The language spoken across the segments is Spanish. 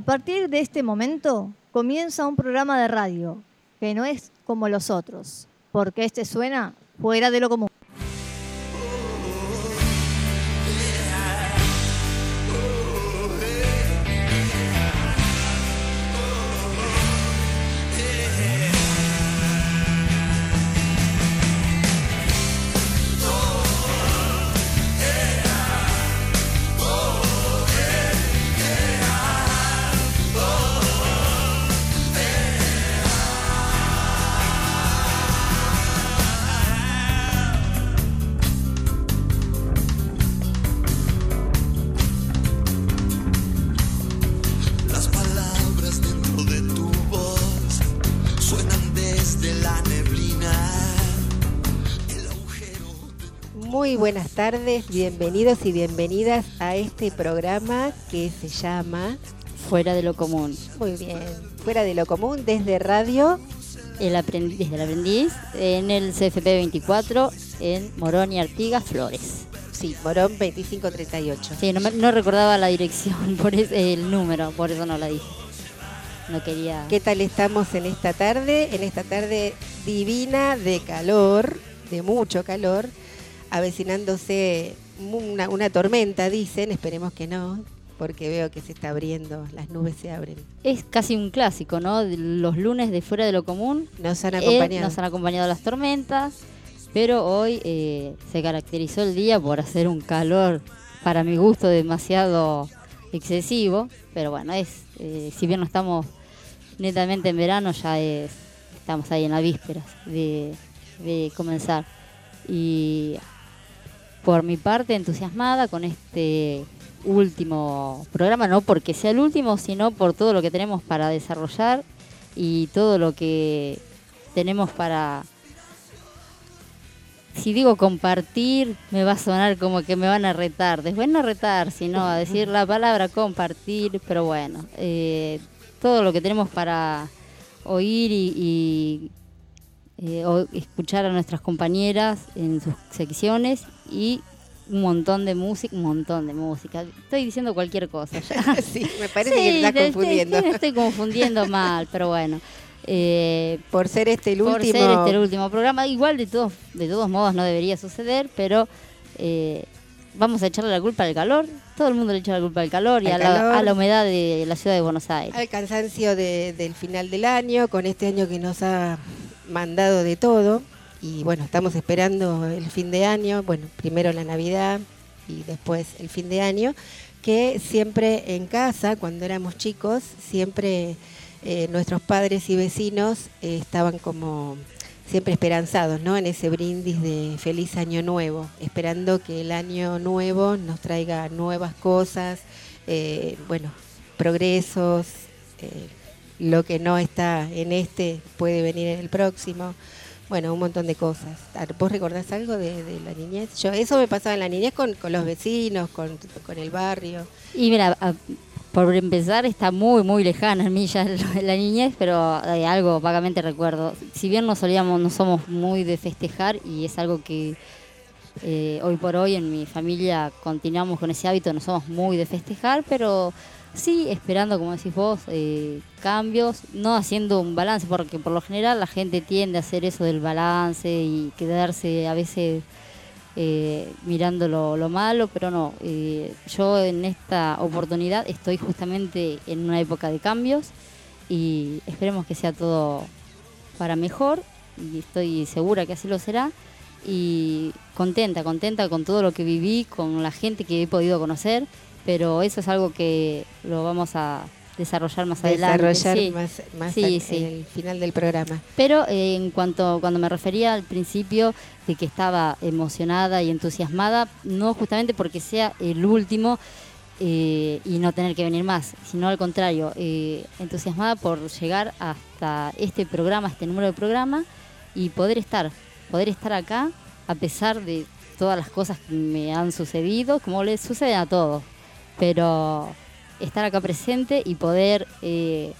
A partir de este momento comienza un programa de radio que no es como los otros, porque este suena fuera de lo común. Tardes, bienvenidos y bienvenidas a este programa que se llama fuera de lo común. Muy bien, fuera de lo común desde radio. El aprendiz, desde el aprendiz en el CFP 24 en Morón y Artigas, Flores. Sí, Morón 2538. Sí, no, me- no recordaba la dirección, por es- el número, por eso no la dije. No quería. ¿Qué tal estamos en esta tarde? En esta tarde divina de calor, de mucho calor, avecinándose una, una tormenta, dicen, esperemos que no, porque veo que se está abriendo, las nubes se abren. Es casi un clásico, ¿no? Los lunes de fuera de lo común. Nos han eh, acompañado. nos han acompañado las tormentas, pero hoy eh, se caracterizó el día por hacer un calor, para mi gusto, demasiado excesivo. Pero bueno, es eh, si bien no estamos netamente en verano, ya es estamos ahí en la víspera de, de comenzar. Y por mi parte, entusiasmada con este último programa, no porque sea el último, sino por todo lo que tenemos para desarrollar y todo lo que tenemos para... Si digo compartir, me va a sonar como que me van a retar. Después no retar, sino a decir la palabra compartir, pero bueno, eh, todo lo que tenemos para oír y, eh, escuchar a nuestras compañeras en sus secciones y un montón de música, un montón de música. Estoy diciendo cualquier cosa ya. sí, me parece Sí, que te estás confundiendo. estoy confundiendo mal, pero bueno. Eh, Por ser este el por último. ser este el último programa, igual de todos, de todos modos no debería suceder, pero eh, vamos a echarle la culpa al calor. Todo el mundo le echa la culpa al calor y Al a la, a la humedad de la ciudad de Buenos Aires. al cansancio de- del final del año, con este año que nos ha mandado de todo. Y bueno, estamos esperando el fin de año, bueno, primero la Navidad y después el fin de año, que siempre en casa, cuando éramos chicos, siempre eh, nuestros padres y vecinos eh, estaban como siempre esperanzados, ¿no? En ese brindis de feliz año nuevo, esperando que el año nuevo nos traiga nuevas cosas, eh, bueno, progresos, lo que no está en este puede venir en el próximo. Bueno, un montón de cosas. Ah, ¿Vos recordás algo de, la niñez? Yo Eso me pasaba en la niñez con, con los vecinos, con, con el barrio. Y mira, por empezar está muy, muy lejana en mí ya la niñez, pero eh, algo vagamente recuerdo. Si bien no solíamos, no somos muy de festejar y es algo que eh, hoy por hoy en mi familia continuamos con ese hábito, no somos muy de festejar, pero sí esperando, como decís vos, eh, cambios, no haciendo un balance, porque por lo general la gente tiende a hacer eso del balance y quedarse a veces eh, mirando lo, lo malo, pero no. eh, yo en esta oportunidad estoy justamente en una época de cambios y esperemos que sea todo para mejor y estoy segura que así lo será. Y contenta, contenta con todo lo que viví, con la gente que he podido conocer, pero eso es algo que lo vamos a desarrollar más adelante. Desarrollar sí. más, más Sí, al- sí. en el final del programa. Pero eh, en cuanto cuando me refería al principio de que estaba emocionada y entusiasmada, no justamente porque sea el último eh, y no tener que venir más, sino al contrario, eh, entusiasmada por llegar hasta este programa, este número de programa y poder estar, poder estar acá a pesar de todas las cosas que me han sucedido, como les sucede a todos, pero estar acá presente y poder eh,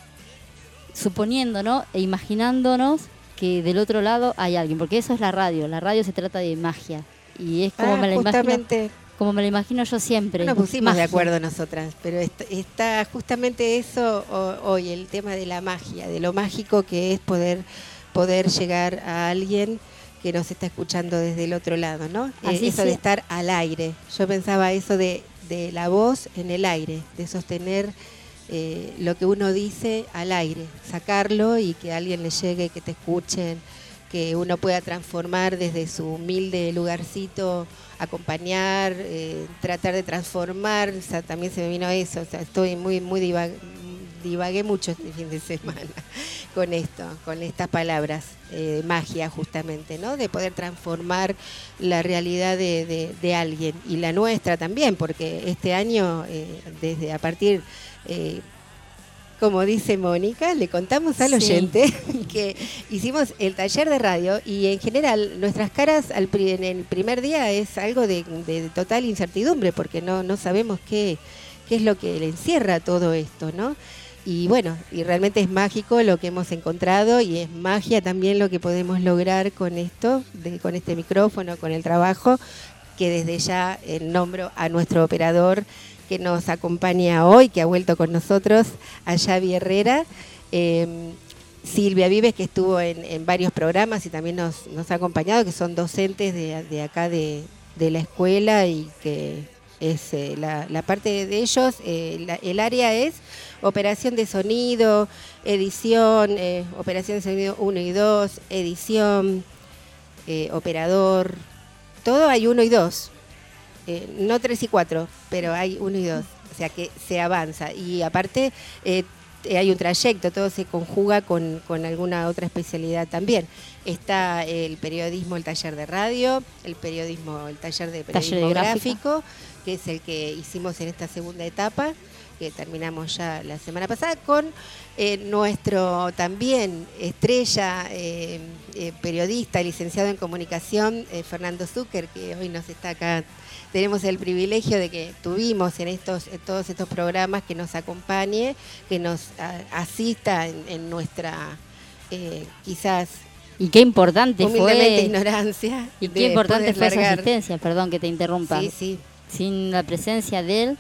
suponiendo ¿no? e imaginándonos que del otro lado hay alguien, porque eso es la radio, la radio se trata de magia y es como Ah, me la imagino como me lo imagino yo siempre. No nos pusimos de acuerdo nosotras, pero est- está justamente eso ho- hoy, el tema de la magia, de lo mágico que es poder, poder llegar a alguien que nos está escuchando desde el otro lado, ¿no? Eh, Así eso de estar al aire. Yo pensaba eso de, de la voz en el aire, de sostener eh, lo que uno dice al aire, sacarlo y que alguien le llegue, que te escuchen, que uno pueda transformar desde su humilde lugarcito, acompañar, eh, tratar de transformar, o sea, también se me vino eso, o sea, estoy muy, muy divagué mucho este fin de semana con esto, con estas palabras, eh, magia justamente, ¿no? De poder transformar la realidad de, de- de alguien y la nuestra también, porque este año, eh, desde a partir... eh, como dice Mónica, le contamos al Sí. oyente que hicimos el taller de radio y en general nuestras caras al pri- en el primer día es algo de, de total incertidumbre porque no, no sabemos qué, qué es lo que le encierra todo esto, ¿no? Y bueno, y realmente es mágico lo que hemos encontrado y es magia también lo que podemos lograr con esto, con este micrófono, con el trabajo, que desde ya eh, nombro a nuestro operador que nos acompaña hoy, que ha vuelto con nosotros, a Xavi Herrera. eh, Silvia Vives, que estuvo en, varios programas y también nos, ha acompañado, que son docentes de, acá de, la escuela y que es eh, la, parte de ellos, eh, el área es operación de sonido, edición, eh, operación de sonido 1 y 2, edición, eh, operador, todo hay 1 y 2. Eh, no 3 y 4, pero hay 1 y 2. O sea que se avanza. Y aparte hay un trayecto, todo se conjuga con, con alguna otra especialidad también. Está el periodismo, el taller de radio, el periodismo, el taller de Taller de periodismo gráfico, que es el que hicimos en esta segunda etapa, que terminamos ya la semana pasada, con eh, nuestro también estrella eh, eh, periodista, licenciado en comunicación, eh, Fernando Zucker, que hoy nos está acá. Tenemos el privilegio de que tuvimos en estos en todos estos programas que nos acompañe, que nos asista en, en nuestra eh, quizás Y qué importante fue. ignorancia. Y qué importante fue largar. asistencia, perdón que te interrumpa. Sí, sí. Sin la presencia de él,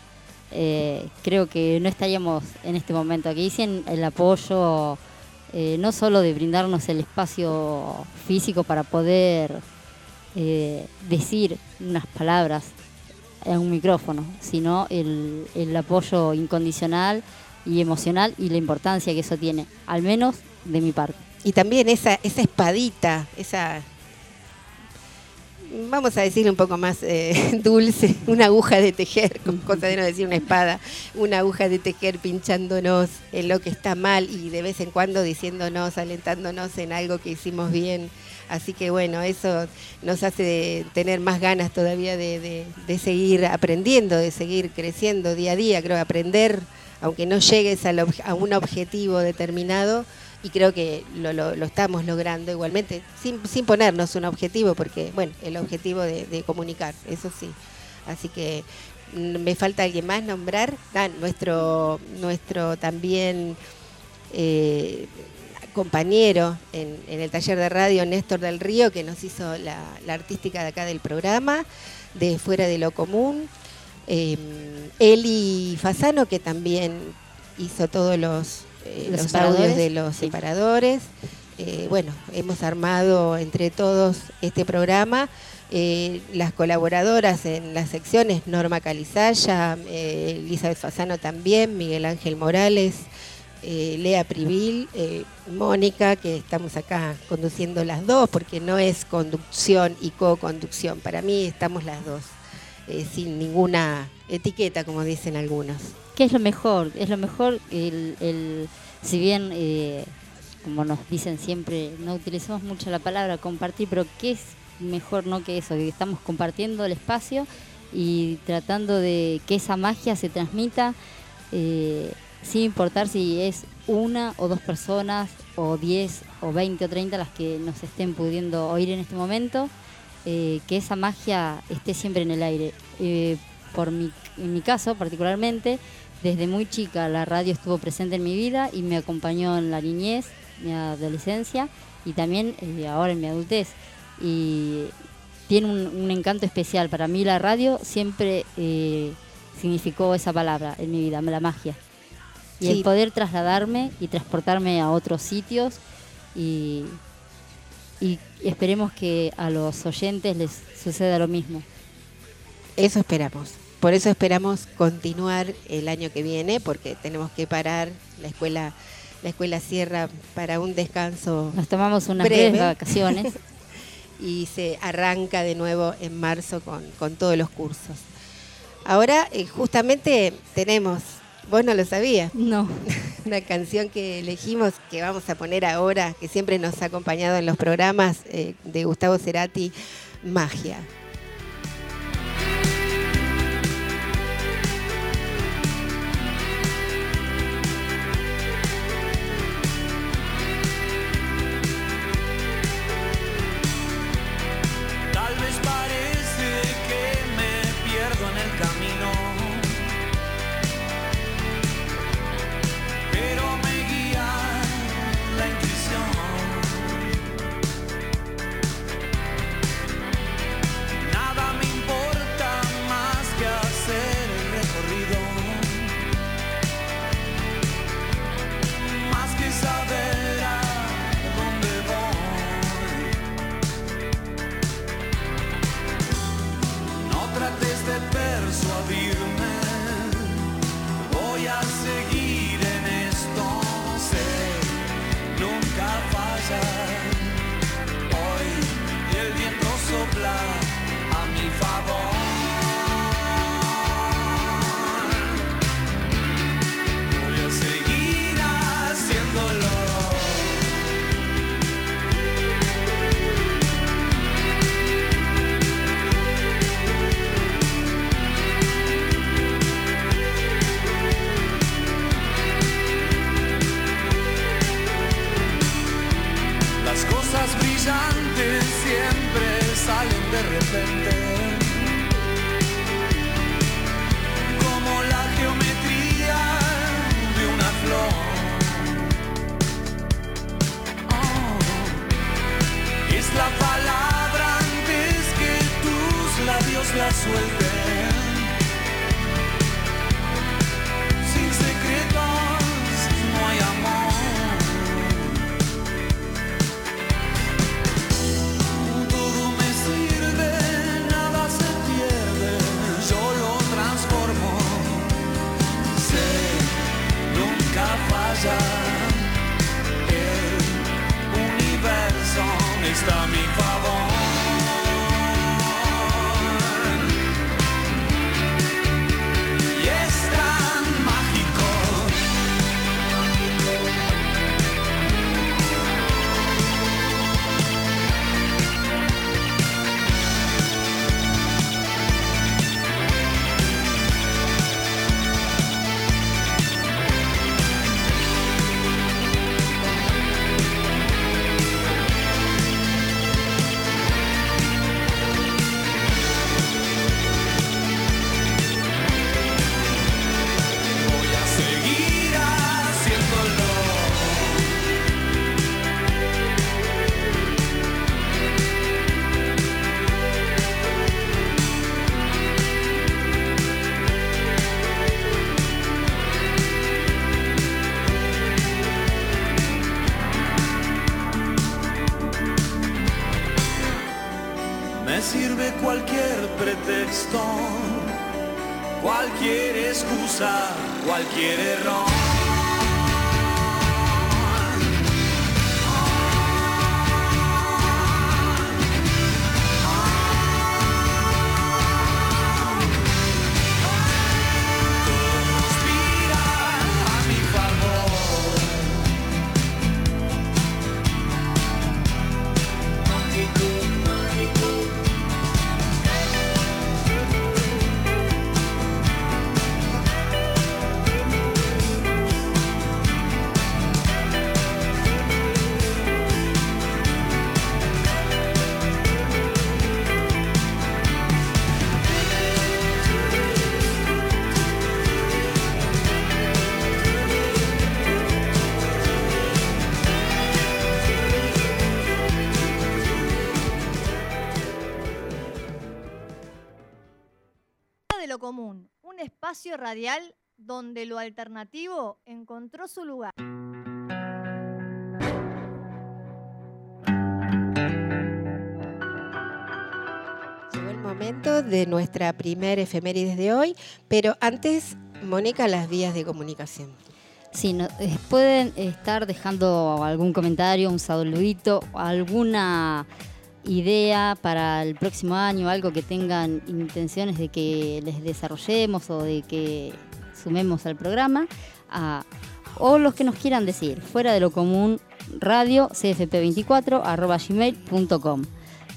eh, creo que no estaríamos en este momento aquí sin el apoyo, eh, no solo de brindarnos el espacio físico para poder eh, decir unas palabras en un micrófono, sino el, el apoyo incondicional y emocional y la importancia que eso tiene, al menos de mi parte. Y también esa, esa espadita, esa, vamos a decirle un poco más eh, dulce, una aguja de tejer, con cosa de no decir una espada, una aguja de tejer pinchándonos en lo que está mal y de vez en cuando diciéndonos, alentándonos en algo que hicimos bien. Así que bueno, eso nos hace tener más ganas todavía de, de- seguir aprendiendo, de seguir creciendo día a día. Creo aprender, aunque no llegues a un objetivo determinado, y creo que lo, lo- estamos logrando igualmente, sin, sin ponernos un objetivo, porque, bueno, el objetivo de, comunicar, eso sí. Así que mm, me falta alguien más nombrar, Ah, nuestro, nuestro también eh, compañero en, el taller de radio, Néstor del Río, que nos hizo la, artística de acá del programa, de Fuera de lo Común. Eh, Eli Fasano, que también hizo todos los, eh, Los los audios de los sí. separadores. Eh, bueno, hemos armado entre todos este programa. Eh, las colaboradoras en las secciones, Norma Calizaya, Elizabeth Fasano también, Miguel Ángel Morales, Lea Privil, Mónica, que estamos acá conduciendo las dos, porque no es conducción y co-conducción. Para mí estamos las dos, sin ninguna etiqueta, como dicen algunos. ¿Qué es lo mejor? Es lo mejor, el, el- si bien, eh, como nos dicen siempre, no utilizamos mucho la palabra compartir, pero ¿qué es mejor no que eso? Que estamos compartiendo el espacio y tratando de que esa magia se transmita eh, sin importar si es una o dos personas o 10 o 20 o 30 las que nos estén pudiendo oír en este momento, eh, que esa magia esté siempre en el aire. Por mi, en mi caso particularmente, desde muy chica la radio estuvo presente en mi vida y me acompañó en la niñez, mi adolescencia y también eh, ahora en mi adultez. Y tiene un, un encanto especial. Para mí la radio siempre eh, significó esa palabra en mi vida, la magia. Y Sí. el poder trasladarme y transportarme a otros sitios y, y esperemos que a los oyentes les suceda lo mismo. Eso esperamos. Por eso esperamos continuar el año que viene, porque tenemos que parar la escuela. La escuela cierra para un descanso Nos tomamos unas Breve. breves vacaciones. y se arranca de nuevo en marzo con, con todos los cursos. Ahora, eh, justamente tenemos, vos no lo sabías, No, una canción que elegimos que vamos a poner ahora, que siempre nos ha acompañado en los programas eh, de Gustavo Cerati, Magia. Espacio radial donde lo alternativo encontró su lugar. Llegó el momento de nuestra primer efemérides de hoy, pero antes, Mónica, las vías de comunicación. Sí, no- eh, pueden estar dejando algún comentario, un saludito, alguna idea para el próximo año, algo que tengan intenciones de que les desarrollemos o de que sumemos al programa, a- o los que nos quieran decir, fuera de lo común, radio cfp24 arroba gmail.com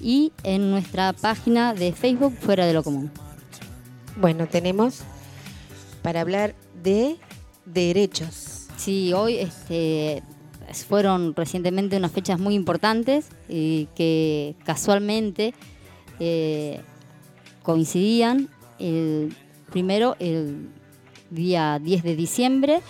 y en nuestra página de Facebook, fuera de lo común. Bueno, tenemos para hablar de derechos. Sí, hoy este, fueron recientemente unas fechas muy importantes y que casualmente eh, coincidían. El, primero, el día 10 de diciembre,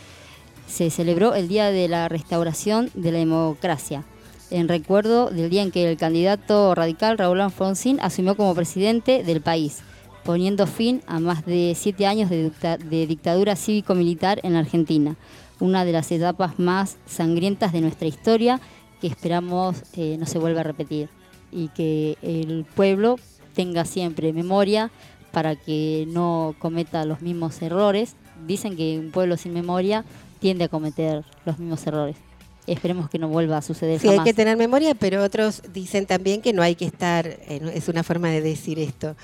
se celebró el Día de la Restauración de la Democracia, en recuerdo del día en que el candidato radical Raúl Alfonsín asumió como presidente del país, poniendo fin a más de siete años de, de dictadura cívico-militar en la Argentina, una de las etapas más sangrientas de nuestra historia que esperamos eh, no se vuelva a repetir y que el pueblo tenga siempre memoria para que no cometa los mismos errores. Dicen que un pueblo sin memoria tiende a cometer los mismos errores. Esperemos que no vuelva a suceder Sí, hay que tener memoria, pero otros dicen también que no hay que estar, es una forma de decir esto,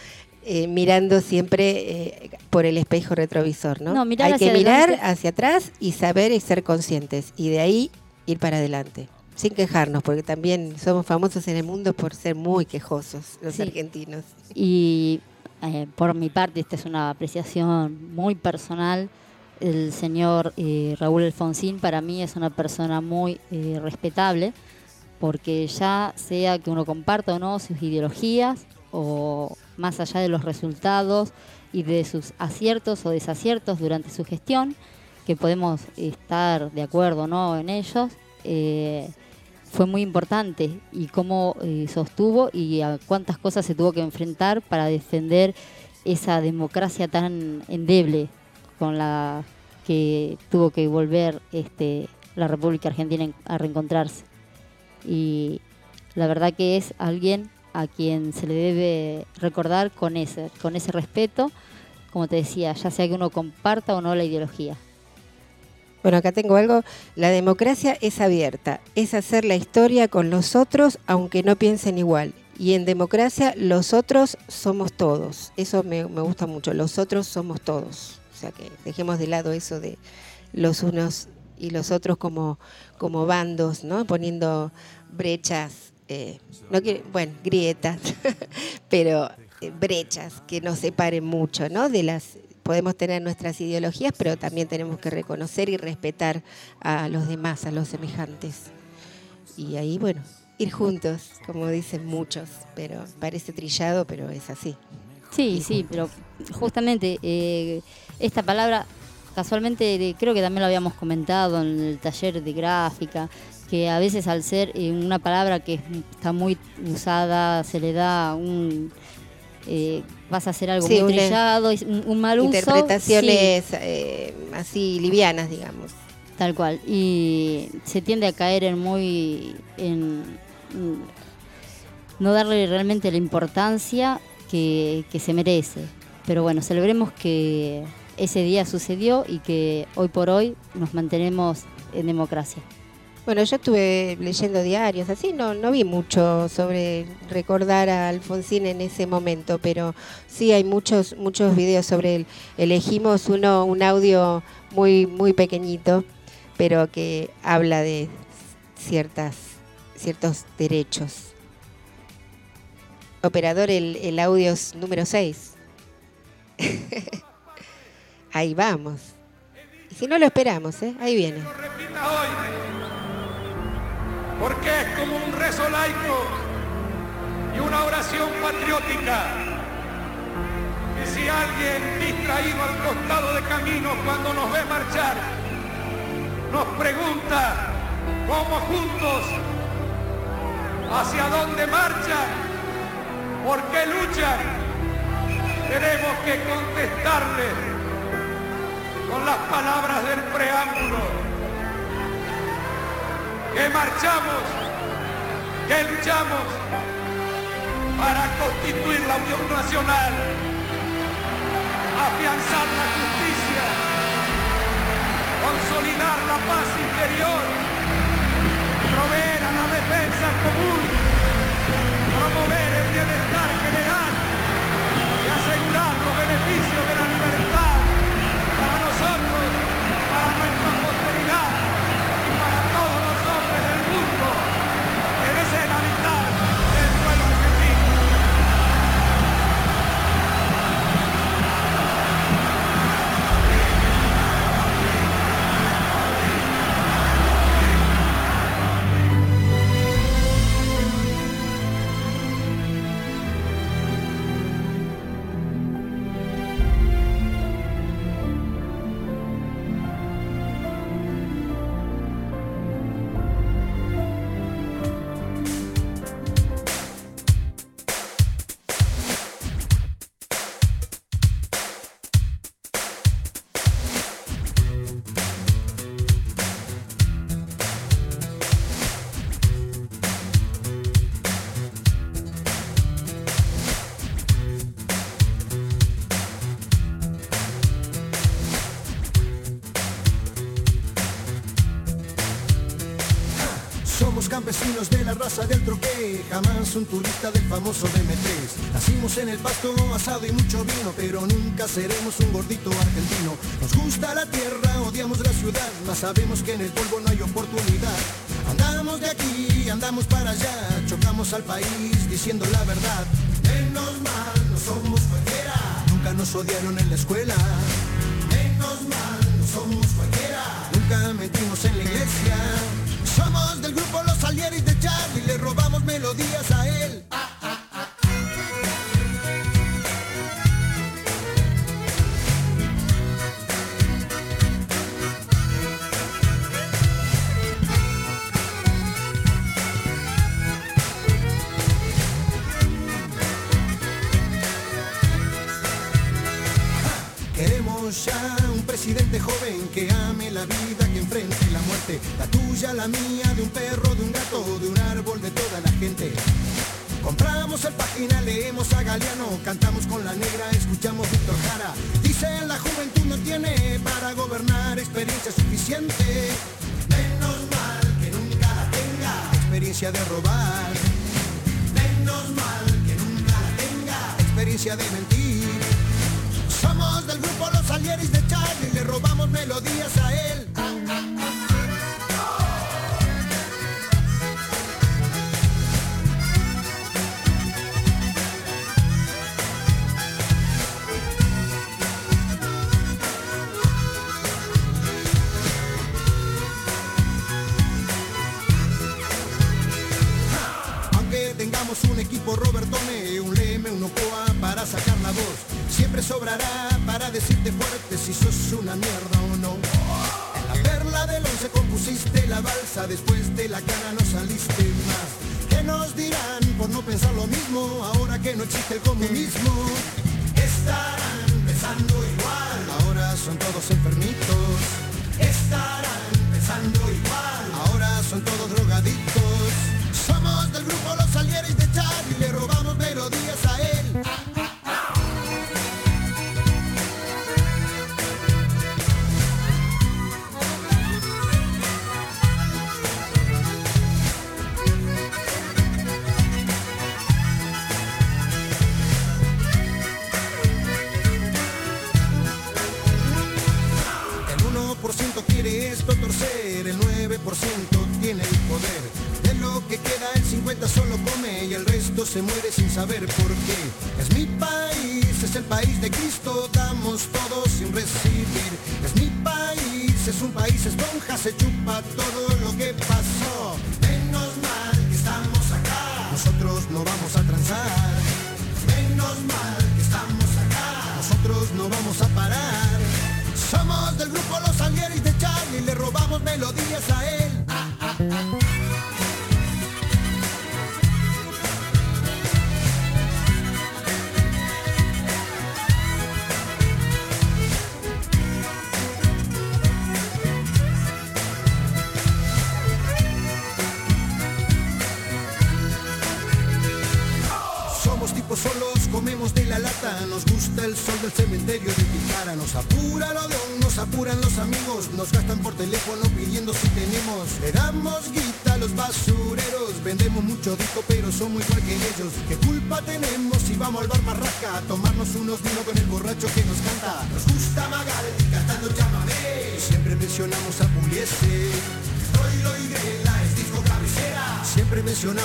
eh, mirando siempre eh, por el espejo retrovisor, ¿no? Hay que mirar adelante. hacia atrás y saber y ser conscientes, y de ahí ir para adelante. Sin quejarnos, porque también somos famosos en el mundo por ser muy quejosos los Sí. argentinos. Y eh, por mi parte, esta es una apreciación muy personal. El señor Raúl Alfonsín para mí es una persona muy respetable, porque ya sea que uno comparta o no sus ideologías, o más allá de los resultados y de sus aciertos o desaciertos durante su gestión, que podemos estar de acuerdo no en ellos, eh, fue muy importante y cómo eh, sostuvo y a cuántas cosas se tuvo que enfrentar para defender esa democracia tan endeble con la que tuvo que volver este, la República Argentina en- a reencontrarse. Y la verdad que es alguien a quien se le debe recordar con ese, con ese respeto, como te decía, ya sea que uno comparta o no la ideología. Bueno, acá tengo algo. La democracia es abierta, es hacer la historia con los otros aunque no piensen igual. Y en democracia los otros somos todos. Eso me, me gusta mucho, los otros somos todos. O sea que dejemos de lado eso de los unos y los otros como, como bandos, ¿no? Poniendo brechas, eh, no quiero- bueno, grietas, pero eh, brechas que nos separen mucho, ¿no? De las podemos tener nuestras ideologías, pero también tenemos que reconocer y respetar a los demás, a los semejantes. Y ahí, bueno, ir juntos, como dicen muchos, pero parece trillado, pero es así. Sí, sí, pero justamente eh, esta palabra, casualmente creo que también lo habíamos comentado en el taller de gráfica, que a veces al ser eh, una palabra que es- está muy usada, se le da un... eh, vas a hacer algo Sí, muy trillado, un, un mal uso. Interpretaciones eh, así livianas, digamos. Tal cual. Y se tiende a caer en muy... en en no darle realmente la importancia que, que se merece. Pero bueno, celebremos que ese día sucedió y que hoy por hoy nos mantenemos en democracia. Bueno, yo estuve leyendo diarios, así no, no vi mucho sobre recordar a Alfonsín en ese momento, pero sí hay muchos, muchos videos sobre él. Elegimos uno, un audio muy, muy pequeñito, pero que habla de ciertas, ciertos derechos. Operador, el, el audio es número 6. Ahí vamos. Y si no lo esperamos, ¿eh? ahí viene. Porque es como un rezo laico y una oración patriótica. Y si alguien distraído al costado de camino cuando nos ve marchar, nos pregunta cómo juntos, hacia dónde marchan, por qué luchan, tenemos que contestarle con las palabras del preámbulo, que marchamos, que luchamos para constituir la Unión Nacional, afianzar la justicia, consolidar la paz interior, proveer a la defensa común, promover el bienestar general jamás un turista del famoso DM3. Nacimos en el pasto, asado y mucho vino, pero nunca seremos un gordito argentino. Nos gusta la tierra, odiamos la ciudad, mas sabemos que en el polvo no hay oportunidad. Andamos de aquí, andamos para allá, chocamos al país diciendo la verdad. Menos mal, no somos cualquiera, nunca nos odiaron en la escuela. Menos mal, no somos cualquiera, nunca mentimos en la iglesia. Somos del grupo Los Salieris de tuya, la mía, de un perro, de un gato, de un árbol, de toda la gente. Compramos el página, leemos a Galeano, cantamos con la negra, escuchamos Víctor Jara. Dicen la juventud no tiene para gobernar experiencia suficiente. Menos mal que nunca la tenga, experiencia de robar. Menos mal que nunca la tenga, experiencia de mentir. Somos del grupo Los Salieris de Charlie, le robamos melodías a él.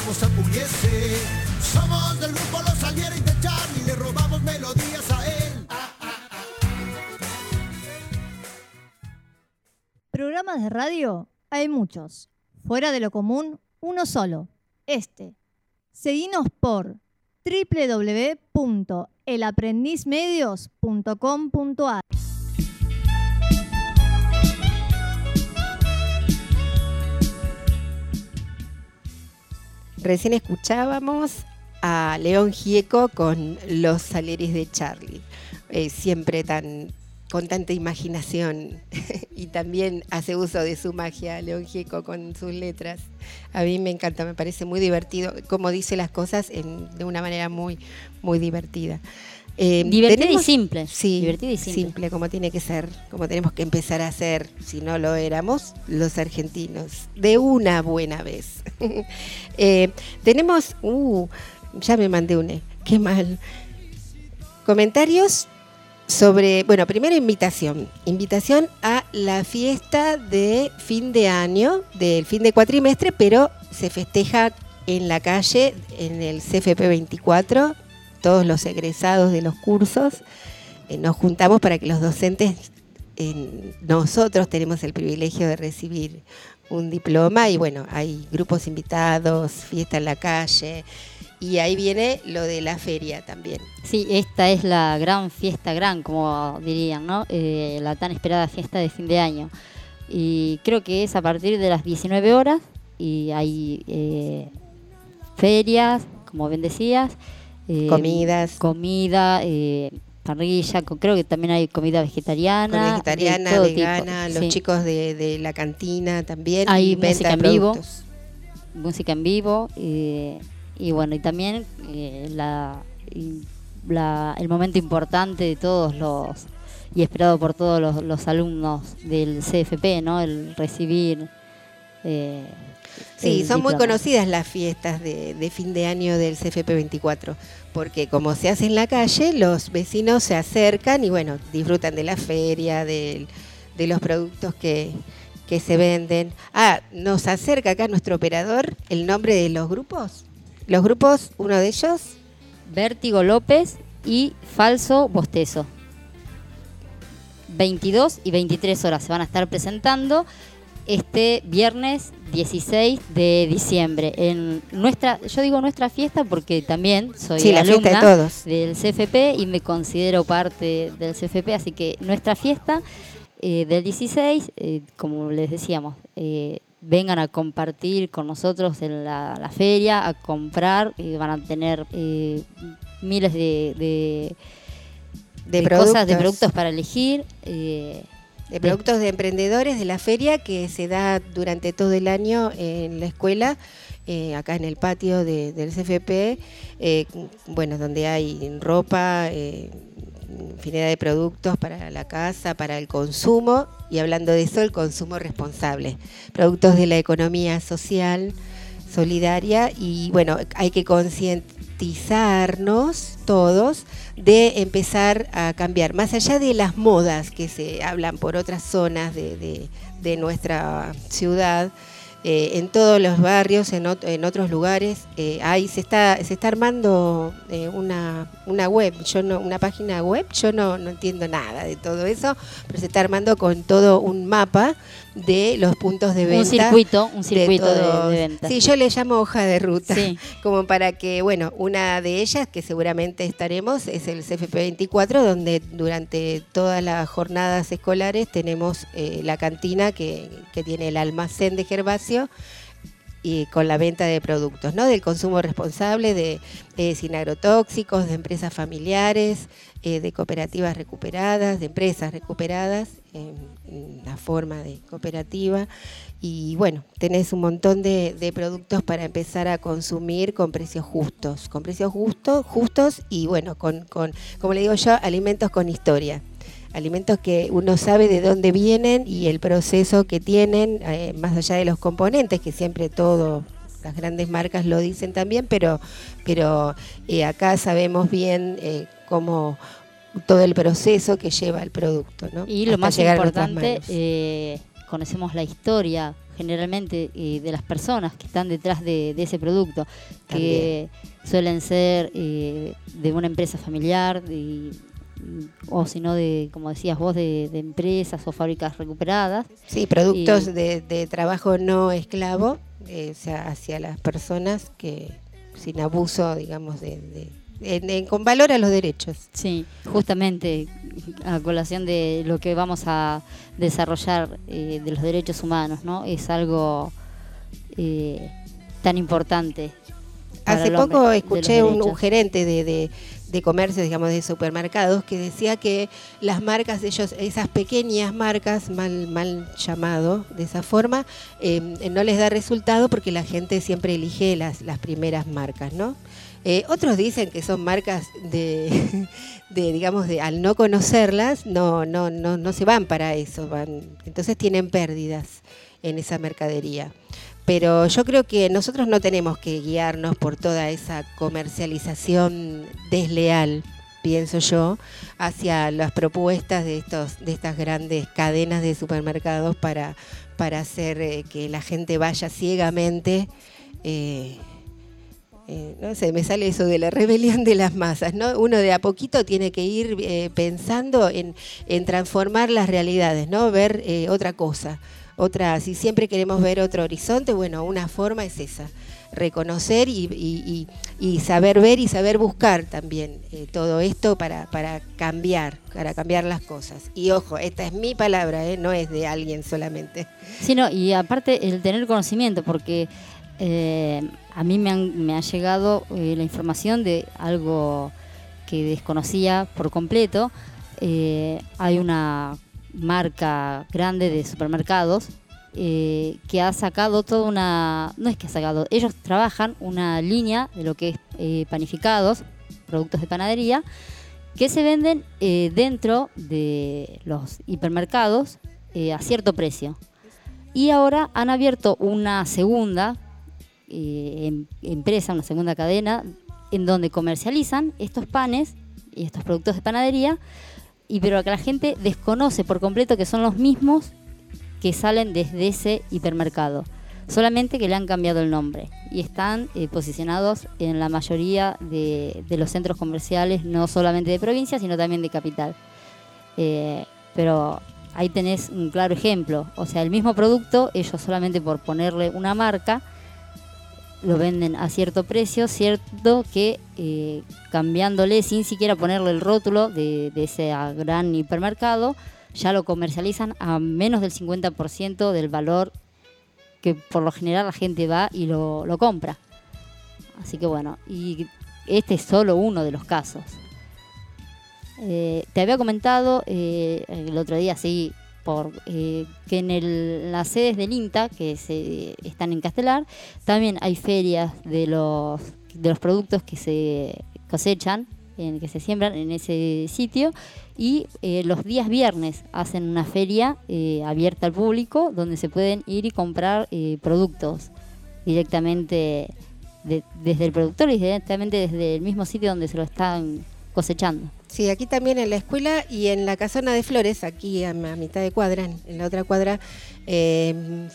Mencionamos a Pugliese, somos del grupo Los Salieri de Charlie, le robamos melodías a él. Programas de radio hay muchos. Fuera de lo común, uno solo. Este. Seguinos por www.elaprendizmedios.com.ar Recién escuchábamos a León Gieco con Los Saleris de Charlie. Eh, siempre tan con tanta imaginación y también hace uso de su magia León Gieco con sus letras. A mí me encanta, me parece muy divertido, como dice las cosas de una manera muy, muy divertida. Eh, Divertida y simple. Sí, Divertida y simple. como tiene que ser, como tenemos que empezar a ser, si no lo éramos, los argentinos, de una buena vez. Eh, tenemos, uh, ya me mandé un, qué mal. Comentarios sobre, bueno, primero invitación, invitación a la fiesta de fin de año, del fin de cuatrimestre, pero se festeja en la calle, en el CFP 24, todos los egresados de los cursos, eh, nos juntamos para que los docentes, nosotros tenemos el privilegio de recibir un diploma y bueno, hay grupos invitados, fiesta en la calle y ahí viene lo de la feria también. Sí, esta es la gran fiesta, gran, como dirían, ¿no? Eh, la tan esperada fiesta de fin de año. Y creo que es a partir de las 19 horas y hay eh, ferias, como bien decías. Eh, Comidas. Comida, eh, parrilla, creo que también hay comida vegetariana. De vegetariana, tipo, vegana, los sí. chicos de, de la cantina también. Hay música en vivo. música en vivo eh, y bueno y también la, la- el momento importante de todos los y esperado por todos los, los alumnos del CFP no el recibir eh, Sí, son muy conocidas las fiestas de, de fin de año del CFP 24, porque como se hace en la calle, los vecinos se acercan y bueno, disfrutan de la feria, de los productos que, que se venden. Ah, nos acerca acá nuestro operador el nombre de los grupos. Los grupos, uno de ellos, Vértigo López y Falso Bostezo 22 y 23 horas se van a estar presentando este viernes 16 de diciembre en nuestra yo digo nuestra fiesta porque también soy sí, la fiesta de alumna todos. del CFP y me considero parte del CFP, así que nuestra fiesta eh, del 16, eh, como les decíamos, eh, vengan a compartir con nosotros en la, la feria, a comprar, y van a tener eh, miles de, de- De, de cosas, de productos para elegir. De productos de emprendedores de la feria que se da durante todo el año en la escuela, eh, acá en el patio de- del CFP, eh, bueno, donde hay ropa, eh, infinidad de productos para la casa, para el consumo, y hablando de eso, el consumo responsable. Productos de la economía social, solidaria, y bueno, hay que concientizarnos todos de empezar a cambiar, más allá de las modas que se hablan por otras zonas de, de- nuestra ciudad, eh, en todos los barrios, en, ot- en otros lugares, eh, hay, se está, se está armando eh, una, una web, yo no, una página web, yo no, no entiendo nada de todo eso, pero se está armando con todo un mapa de los puntos de venta. un circuito, un de circuito de, todos. de venta. Sí, yo le llamo hoja de ruta, Sí. como para que, bueno, una de ellas que seguramente estaremos es el CFP 24, donde durante todas las jornadas escolares tenemos eh, la cantina que, que tiene el almacén de Gervasio y con la venta de productos, ¿no? Del consumo responsable, de, eh, sin agrotóxicos, de empresas familiares, eh, de cooperativas recuperadas, de empresas recuperadas en, la forma de cooperativa. Y bueno, tenés un montón de, de, productos para empezar a consumir con precios justos, con precios justos, justos y bueno, con, con, como le digo yo, alimentos con historia alimentos que uno sabe de dónde vienen y el proceso que tienen, eh, más allá de los componentes, que siempre todo, las grandes marcas lo dicen también, pero, pero eh, acá sabemos bien eh, cómo todo el proceso que lleva el producto. ¿no? Y lo más importante, conocemos la historia generalmente de las personas que están detrás de, ese producto, que suelen ser de una empresa familiar, y o si no de, como decías vos, de, empresas o fábricas recuperadas. Sí, productos de, trabajo no esclavo, eh, o sea, hacia las personas que sin abuso, digamos, de, con valor a los derechos. Sí, justamente a colación de lo que vamos a desarrollar eh, de los derechos humanos, ¿no? Es algo eh, tan importante. Hace poco escuché un, un, gerente de, de comercio, digamos, de supermercados, que decía que las marcas, ellos, esas pequeñas marcas, mal, mal llamado de esa forma, em, no les da resultado porque la gente siempre elige las, las primeras marcas, ¿no? Eh, otros dicen que son marcas de, de, digamos, de al no conocerlas, no, no, no, no se van para eso, entonces tienen pérdidas en esa mercadería. Pero yo creo que nosotros no tenemos que guiarnos por toda esa comercialización desleal, pienso yo, hacia las propuestas de estos, de estas grandes cadenas de supermercados para, para hacer eh, que la gente vaya ciegamente. Eh, eh, no sé, me sale eso de la rebelión de las masas, ¿no? Uno de a poquito tiene que ir pensando en, en, transformar las realidades, ¿no? Ver otra cosa otra, si siempre queremos ver otro horizonte, bueno, una forma es esa, reconocer y, saber ver y saber buscar también eh, todo esto para, para cambiar, para cambiar las cosas. Y ojo, esta es mi palabra, eh, no es de alguien solamente. sino y aparte el tener conocimiento, porque eh, a mí me, me ha llegado la información de algo que desconocía por completo. hay una marca grande de supermercados eh, que ha sacado toda una... No es que ha sacado, ellos trabajan una línea de lo que es eh, panificados, productos de panadería, que se venden eh, dentro de los hipermercados a cierto precio. Y ahora han abierto una segunda em, empresa, una segunda cadena, en donde comercializan estos panes y estos productos de panadería y pero que la gente desconoce por completo que son los mismos que salen desde ese hipermercado. Solamente que le han cambiado el nombre y están eh, posicionados en la mayoría de, los centros comerciales, no solamente de provincia, sino también de capital. Eh, pero ahí tenés un claro ejemplo. O sea, el mismo producto, ellos solamente por ponerle una marca, lo venden a cierto precio, cierto que eh, cambiándole sin siquiera ponerle el rótulo de, ese gran hipermercado, ya lo comercializan a menos del 50% del valor que por lo general la gente va y lo, compra. Así que bueno, y este es solo uno de los casos. Eh, te había comentado eh, el otro día, sí, por eh, que en el, las sedes del INTA, que se, están en Castelar, también hay ferias de los, de los productos que se cosechan, en, que se siembran en ese sitio, y eh, los días viernes hacen una feria eh, abierta al público donde se pueden ir y comprar productos directamente desde el productor y directamente desde el mismo sitio donde se lo están cosechando. Sí, aquí también en la escuela y en la casona de flores, aquí a, mitad de cuadra, en, la otra cuadra, em,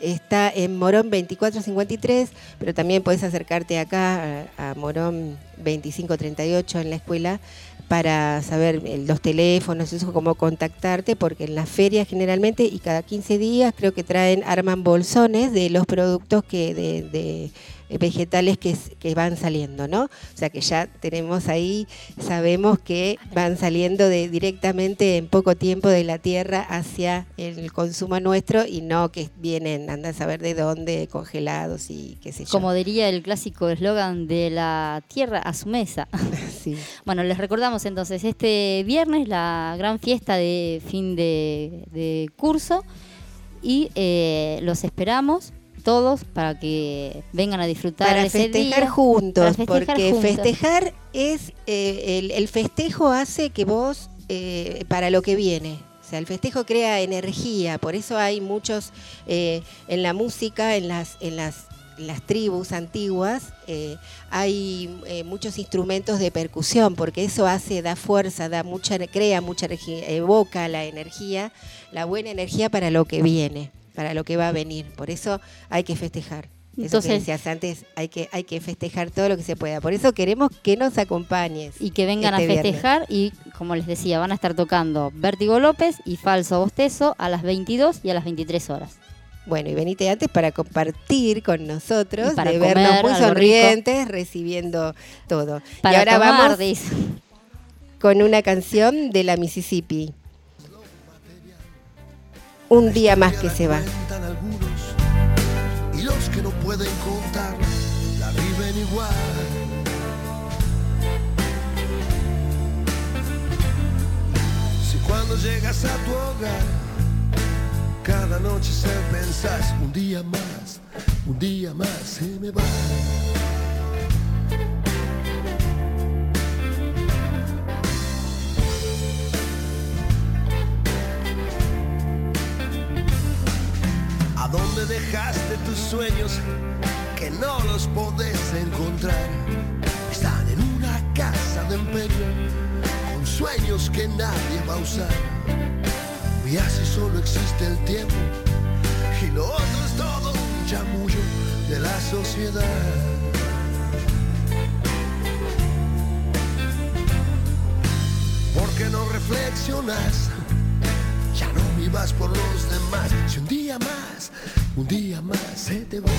está en Morón 2453, pero también puedes acercarte acá a, Morón 2538 en la escuela para saber los teléfonos, eso, cómo contactarte, porque en las ferias generalmente y cada 15 días creo que traen, arman bolsones de los productos que de vegetales que, que, van saliendo, ¿no? O sea que ya tenemos ahí, sabemos que van saliendo de, directamente en poco tiempo de la tierra hacia el consumo nuestro y no que vienen, anda a saber de dónde, congelados y qué sé yo. Como diría el clásico eslogan de la tierra a su mesa. Sí. Bueno, les recordamos entonces, este viernes la gran fiesta de fin de, curso y eh, los esperamos todos para que vengan a disfrutar para ese festejar juntos porque festejar es eh, el, festejo hace que vos eh, para lo que viene. O sea el festejo crea energía por eso hay muchos en la música en las en las las tribus antiguas eh, hay eh, muchos instrumentos de percusión, porque eso hace, da fuerza, da mucha, crea mucha energía, evoca la energía, la buena energía para lo que viene, para lo que va a venir. Por eso hay que festejar. Eso que decías antes, hay que, hay que festejar todo lo que se pueda. Por eso queremos que nos acompañes. Y que vengan a este festejar y, como les decía, van a estar tocando Vértigo López y Falso Bostezo a las 22 y a las 23 horas. Bueno, y venite antes para compartir con nosotros, para de vernos muy sonrientes, recibiendo todo. Para y ahora vamos con una canción de la Mississippi. Un día más que se va. Si cuando llegas a tu hogar cada noche se pensás, un día más, un día más se me va. ¿A dónde dejaste tus sueños que no los podés encontrar? Están en una casa de empeño con sueños que nadie va a usar y así solo existe el tiempo y lo otro es todo un chamullo de la sociedad. ¿Por qué no reflexionas? Ya no vivas por los demás. Si un día más, un día más se te va.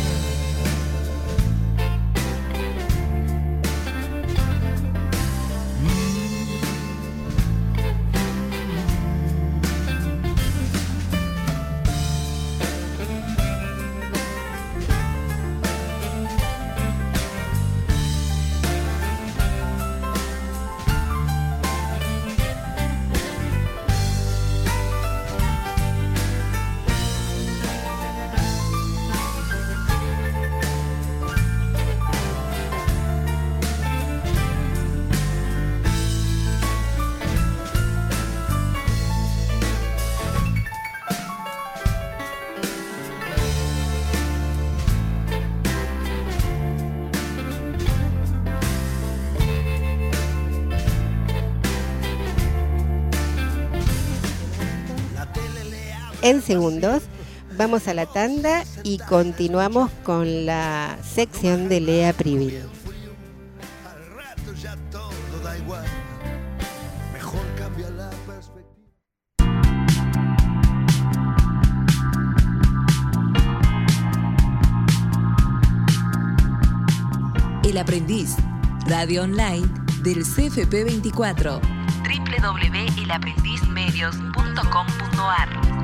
En segundos. Vamos a la tanda y continuamos con la sección de Lea Privil. El aprendiz, radio online del CFP 24 www.elaprendizmedios.com.ar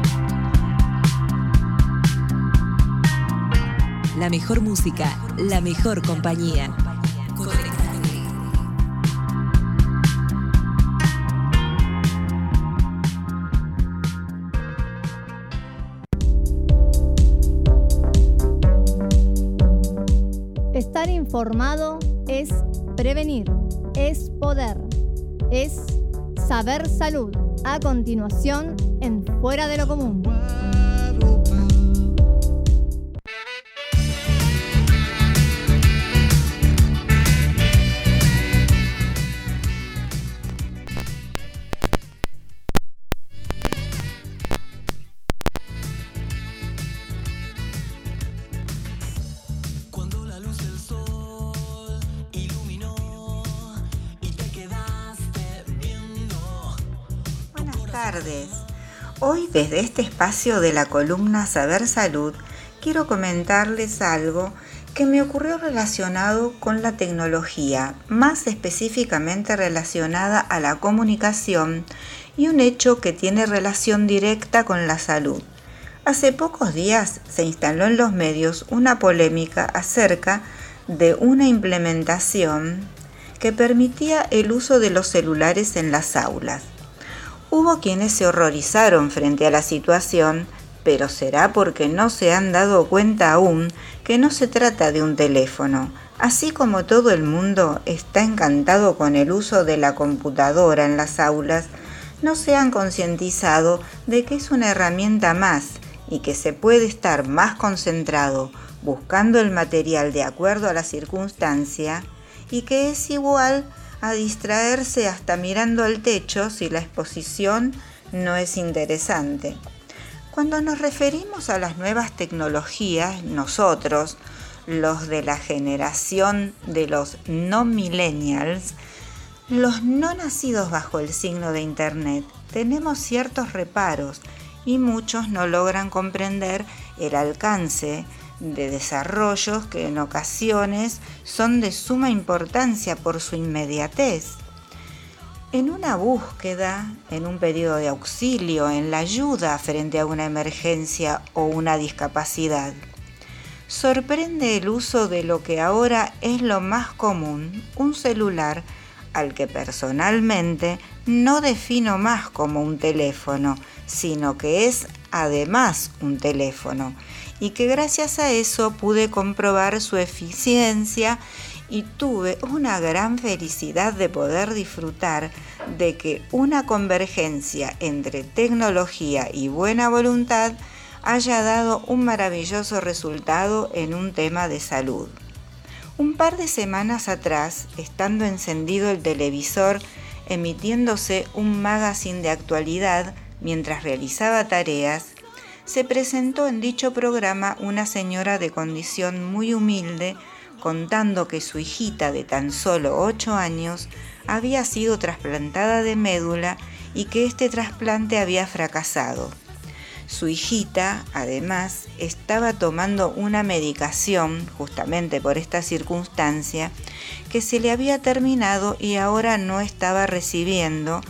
La mejor música, la mejor compañía. Estar informado es prevenir, es poder, es saber salud. A continuación, en Fuera de lo Común. Desde este espacio de la columna Saber Salud quiero comentarles algo que me ocurrió relacionado con la tecnología, más específicamente relacionada a la comunicación y un hecho que tiene relación directa con la salud. Hace pocos días se instaló en los medios una polémica acerca de una implementación que permitía el uso de los celulares en las aulas. Hubo quienes se horrorizaron frente a la situación, pero será porque no se han dado cuenta aún que no se trata de un teléfono. Así como todo el mundo está encantado con el uso de la computadora en las aulas, no se han concientizado de que es una herramienta más y que se puede estar más concentrado buscando el material de acuerdo a la circunstancia y que es igual a distraerse hasta mirando al techo si la exposición no es interesante. Cuando nos referimos a las nuevas tecnologías, nosotros, los de la generación de los no millennials, los no nacidos bajo el signo de Internet, tenemos ciertos reparos y muchos no logran comprender el alcance de desarrollos que en ocasiones son de suma importancia por su inmediatez en una búsqueda, en un pedido de auxilio, en la ayuda frente a una emergencia o una discapacidad. Sorprende el uso de lo que ahora es lo más común, un celular al que personalmente no defino más como un teléfono, sino que es además un teléfono, y que gracias a eso pude comprobar su eficiencia y tuve una gran felicidad de poder disfrutar de que una convergencia entre tecnología y buena voluntad haya dado un maravilloso resultado en un tema de salud. Un par de semanas atrás, estando encendido el televisor, emitiéndose un magazine de actualidad mientras realizaba tareas, se presentó en dicho programa una señora de condición muy humilde contando que su hijita de tan solo 8 años había sido trasplantada de médula y que este trasplante había fracasado. Su hijita, además, estaba tomando una medicación, justamente por esta circunstancia, que se le había terminado y ahora no estaba recibiendo,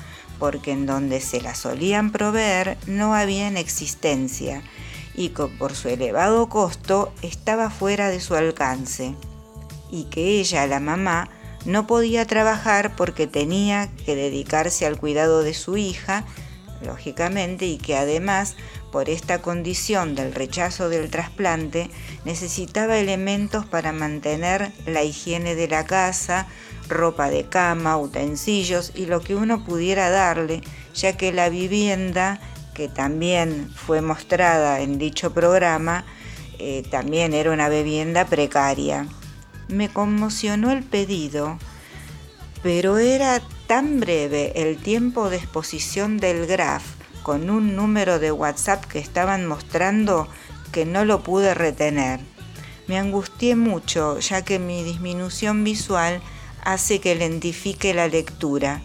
porque en donde se la solían proveer no había en existencia y que por su elevado costo estaba fuera de su alcance y que ella, la mamá, no podía trabajar porque tenía que dedicarse al cuidado de su hija, lógicamente, y que además, por esta condición del rechazo del trasplante, necesitaba elementos para mantener la higiene de la casa, ropa de cama, utensilios y lo que uno pudiera darle, ya que la vivienda, que también fue mostrada en dicho programa, eh, también era una vivienda precaria me conmocionó el pedido, pero era tan breve el tiempo de exposición del graph con un número de WhatsApp que estaban mostrando que no lo pude retener. Me angustié mucho ya que mi disminución visual hace que lentifique la lectura.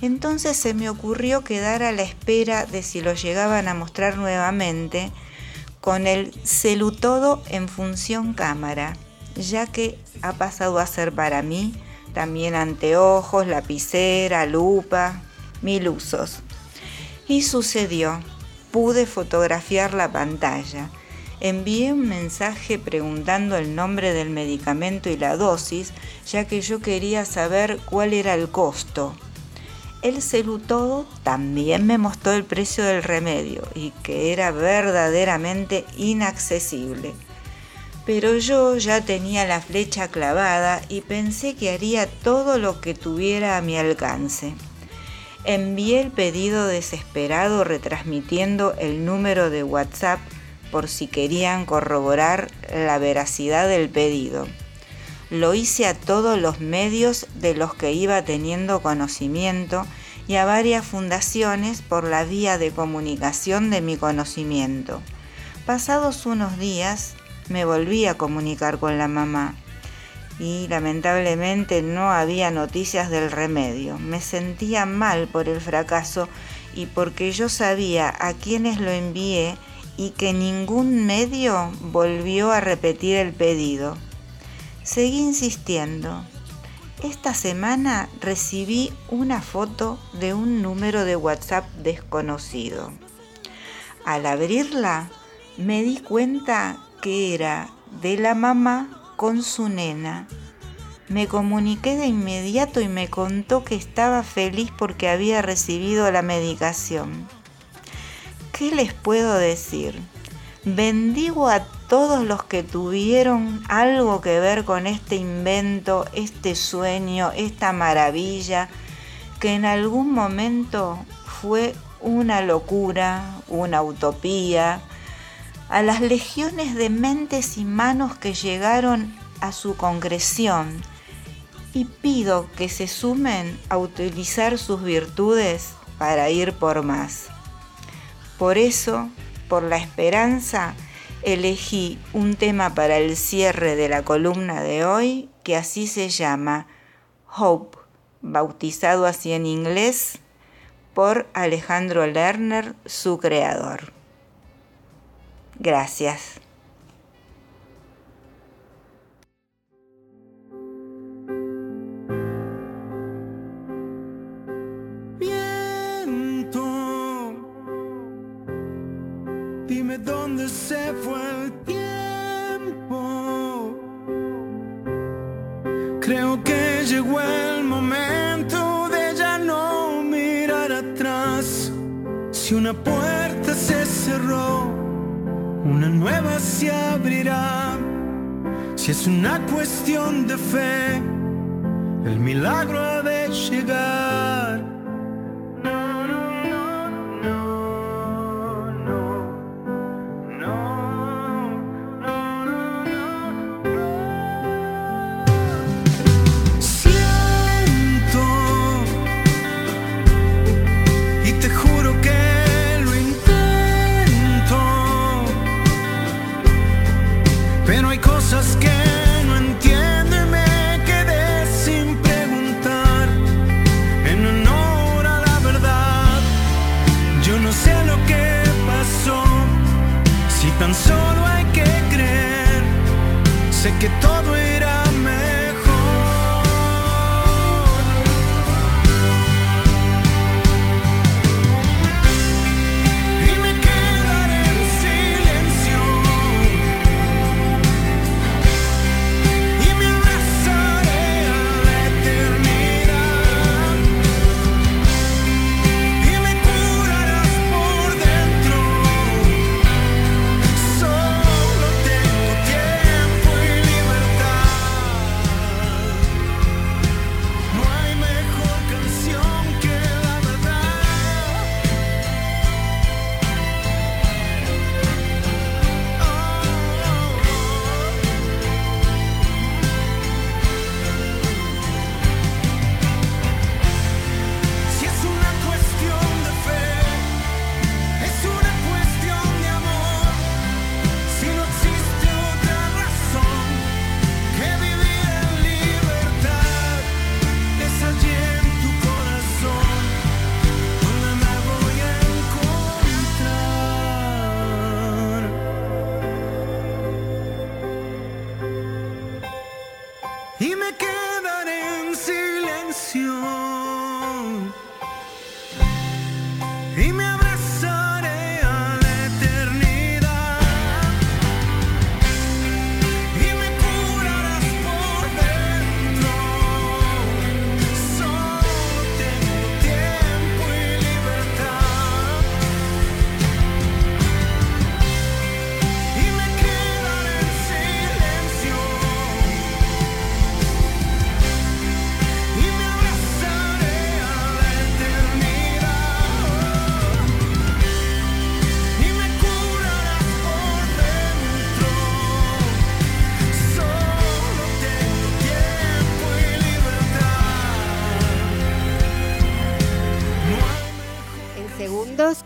Entonces se me ocurrió quedar a la espera de si lo llegaban a mostrar nuevamente con el celutodo en función cámara ya que ha pasado a ser para mí también anteojos, lapicera, lupa, mil usos. Y sucedió, pude fotografiar la pantalla. Envié un mensaje preguntando el nombre del medicamento y la dosis, ya que yo quería saber cuál era el costo. El celutodo también me mostró el precio del remedio y que era verdaderamente inaccesible pero yo ya tenía la flecha clavada y pensé que haría todo lo que tuviera a mi alcance. Envié el pedido desesperado retransmitiendo el número de WhatsApp por si querían corroborar la veracidad del pedido. Lo hice a todos los medios de los que iba teniendo conocimiento y a varias fundaciones por la vía de comunicación de mi conocimiento. Pasados unos días, me volví a comunicar con la mamá y lamentablemente no había noticias del remedio. Me sentía mal por el fracaso y porque yo sabía a quienes lo envié y que ningún medio volvió a repetir el pedido. Seguí insistiendo. Esta semana recibí una foto de un número de WhatsApp desconocido. Al abrirla, me di cuenta que era de la mamá con su nena. Me comuniqué de inmediato y me contó que estaba feliz porque había recibido la medicación. ¿Qué les puedo decir? Bendigo a todos los que tuvieron algo que ver con este invento, este sueño, esta maravilla, que en algún momento fue una locura, una utopía, a las legiones de mentes y manos que llegaron a su concreción y pido que se sumen a utilizar sus virtudes para ir por más. Por eso por la esperanza, elegí un tema para el cierre de la columna de hoy que así se llama Hope, bautizado así en inglés por Alejandro Lerner, su creador. Gracias. Dónde se fue el tiempo. Creo que llegó el momento de ya no mirar atrás. Si una puerta se cerró, una nueva se abrirá. Si es una cuestión de fe, el milagro ha de llegar. Que todo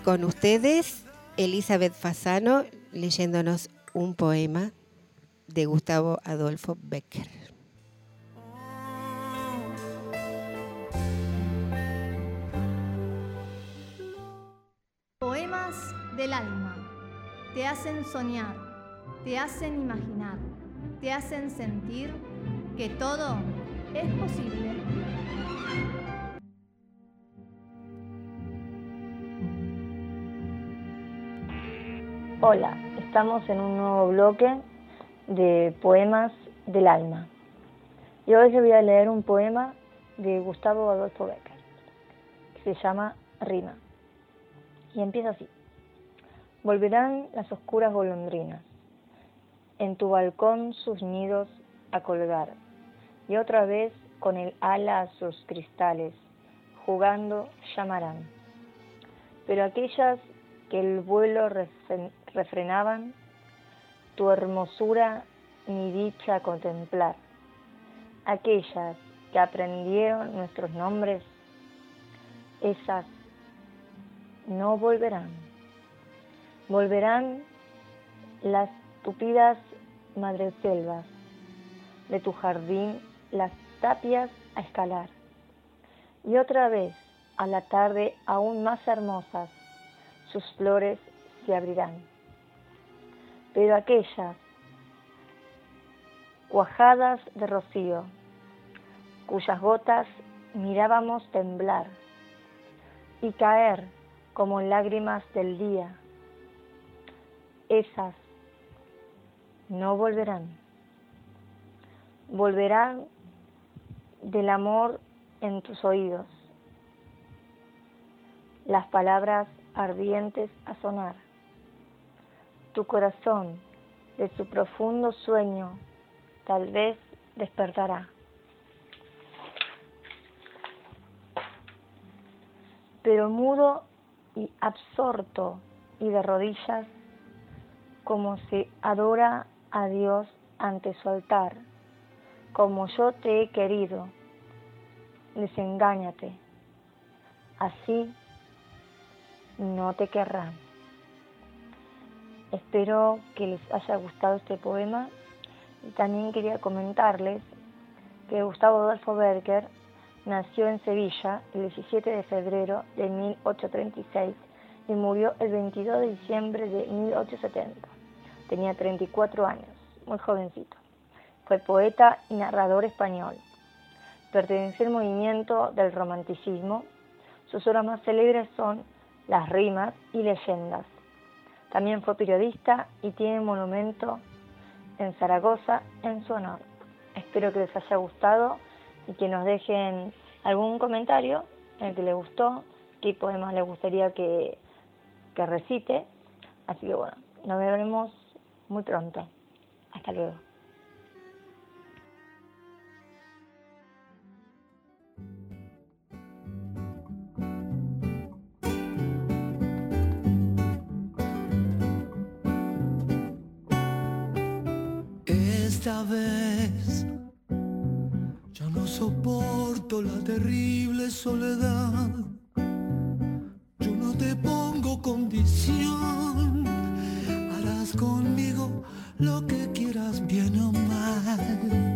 con ustedes Elizabeth Fasano leyéndonos un poema de Gustavo Adolfo Becker. Poemas del alma. Te hacen soñar, te hacen imaginar, te hacen sentir que todo es posible. Hola, estamos en un nuevo bloque de poemas del alma. Y hoy les voy a leer un poema de Gustavo Adolfo Becker, que se llama Rima. Y empieza así. Volverán las oscuras golondrinas, en tu balcón sus nidos a colgar, y otra vez con el ala a sus cristales, jugando llamarán. Pero aquellas que el vuelo refrenaban, tu hermosura ni dicha contemplar. Aquellas que aprendieron nuestros nombres, esas no volverán. Volverán las tupidas madreselvas de tu jardín, las tapias a escalar. Y otra vez, a la tarde aún más hermosas, sus flores se abrirán. Pero aquellas cuajadas de rocío, cuyas gotas mirábamos temblar y caer como lágrimas del día, esas no volverán. Volverán del amor en tus oídos, las palabras ardientes a sonar. Tu corazón de su profundo sueño tal vez despertará. Pero mudo y absorto y de rodillas, como se adora a Dios ante su altar, como yo te he querido, desengáñate. Así no te querrán. Espero que les haya gustado este poema y también quería comentarles que Gustavo Adolfo Berger nació en Sevilla el 17 de febrero de 1836 y murió el 22 de diciembre de 1870. Tenía 34 años, muy jovencito. Fue poeta y narrador español. Perteneció al movimiento del romanticismo. Sus obras más célebres son las rimas y leyendas. También fue periodista y tiene monumento en Zaragoza en su honor. Espero que les haya gustado y que nos dejen algún comentario en el que les gustó, qué poemas les gustaría que, que recite. Así que bueno, nos veremos muy pronto. Hasta luego. Esta vez ya no soporto la terrible soledad. Yo no te pongo condición, harás conmigo lo que quieras bien o mal.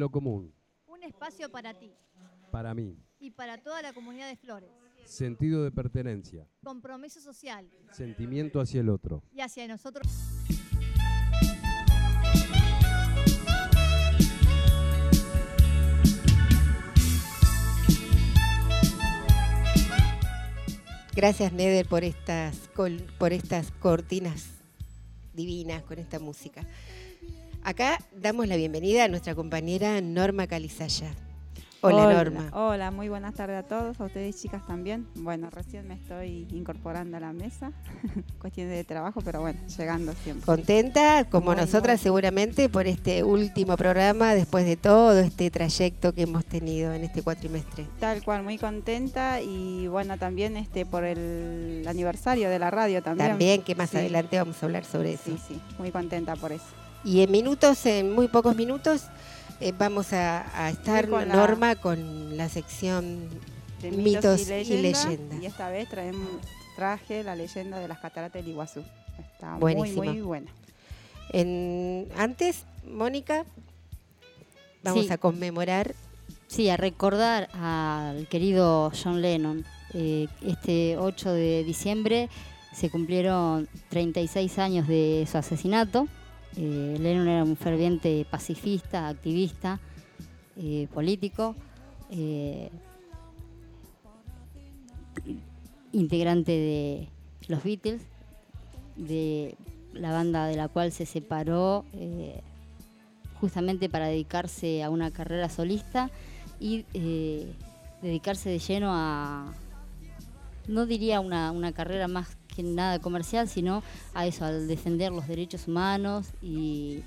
Lo común, Un espacio para ti para mí. y para toda la comunidad de Flores. Sentido de pertenencia, Compromiso social sentimiento hacia el otro. y hacia nosotros. Gracias, Neder, por estas, col- por estas cortinas divinas con esta música. Acá damos la bienvenida a nuestra compañera Norma Calizaya. Hola, Norma. Hola, muy buenas tardes a todos, a ustedes chicas también. Bueno, recién me estoy incorporando a la mesa, cuestiones de trabajo, pero bueno, llegando siempre. Contenta, como Muy, nosotras muy. seguramente, por este último programa, después de todo este trayecto que hemos tenido en este cuatrimestre. Tal cual, muy contenta y bueno, también este por el aniversario de la radio también. También, que más Sí. adelante vamos a hablar sobre eso. Sí, sí, muy contenta por eso. Y en minutos, en muy pocos minutos, eh, vamos a, a estar, con la- Norma, con la sección De mitos, y, leyendas, leyendas. Y esta vez traemos, traje la leyenda de las cataratas del Iguazú. Está Buenísimo. muy, muy buena. En, antes, Mónica, vamos Sí. a conmemorar Sí, a recordar al querido John Lennon. Eh, este 8 de diciembre se cumplieron 36 años de su asesinato. Eh, Lennon era un ferviente pacifista, activista, eh, político, eh, integrante de los Beatles, de la banda de la cual se separó eh, justamente para dedicarse a una carrera solista y dedicarse de lleno a, no diría una carrera más que nada comercial, sino a eso, al defender los derechos humanos y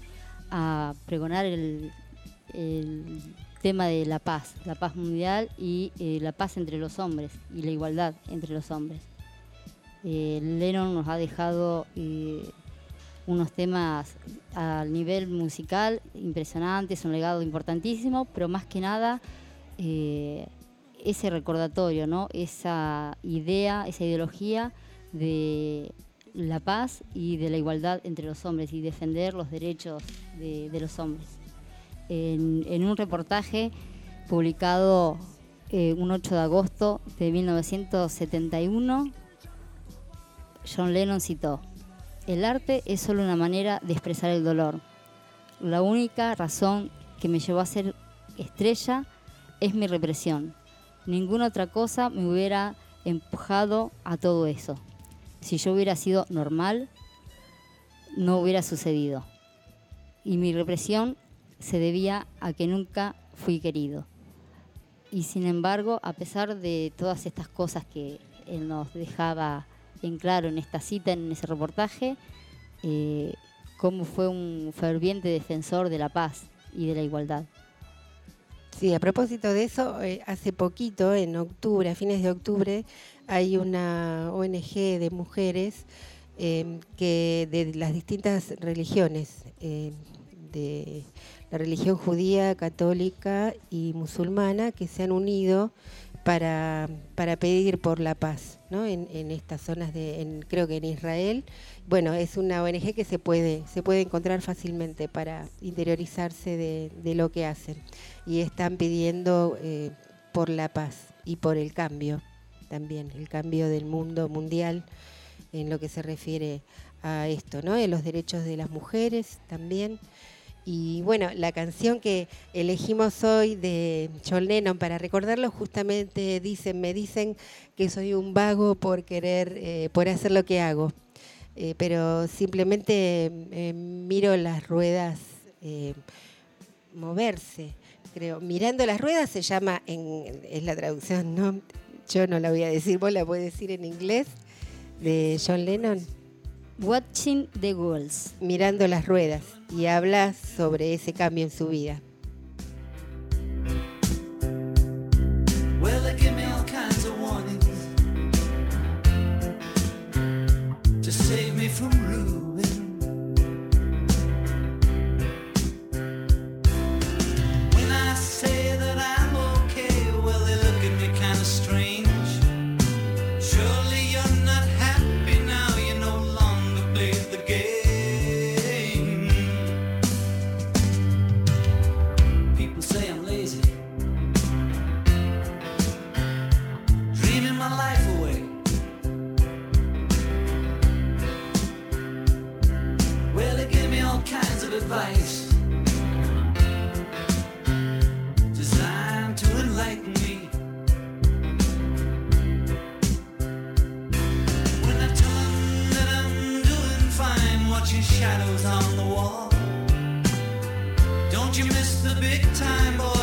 a pregonar el, tema de la paz, la paz mundial y eh, la paz entre los hombres y la igualdad entre los hombres. Eh, Lennon nos ha dejado eh, unos temas al nivel musical impresionantes, un legado importantísimo, pero más que nada eh, ese recordatorio, ¿no? esa idea, esa ideología de la paz y de la igualdad entre los hombres y defender los derechos de, los hombres. En, en un reportaje publicado eh, un 8 de agosto de 1971, John Lennon citó, el arte es solo una manera de expresar el dolor. La única razón que me llevó a ser estrella es mi represión. Ninguna otra cosa me hubiera empujado a todo eso. Si yo hubiera sido normal, no hubiera sucedido. Y mi represión se debía a que nunca fui querido. Y sin embargo, a pesar de todas estas cosas que él nos dejaba en claro en esta cita, en ese reportaje, eh, cómo fue un ferviente defensor de la paz y de la igualdad. Sí, a propósito de eso, eh, hace poquito, en octubre, a fines de octubre, hay una ONG de mujeres eh, que de las distintas religiones, eh, de la religión judía, católica y musulmana, que se han unido para, para pedir por la paz ¿no? en, estas zonas, de, en, creo que en Israel. Bueno, es una ONG que se puede, se puede encontrar fácilmente para interiorizarse de, de lo que hacen. Y están pidiendo eh, por la paz y por el cambio también, el cambio del mundo mundial en lo que se refiere a esto, ¿no? En los derechos de las mujeres también. Y bueno, la canción que elegimos hoy de John Lennon para recordarlo justamente dicen, me dicen que soy un vago por querer, eh, por hacer lo que hago, Eh, pero simplemente eh, miro las ruedas moverse, creo. Mirando las ruedas se llama, en, es la traducción, ¿no? Yo no la voy a decir, vos la puedes decir en inglés, de John Lennon. Watching the Girls. Mirando las ruedas y habla sobre ese cambio en su vida. Well, You miss the big time, boy?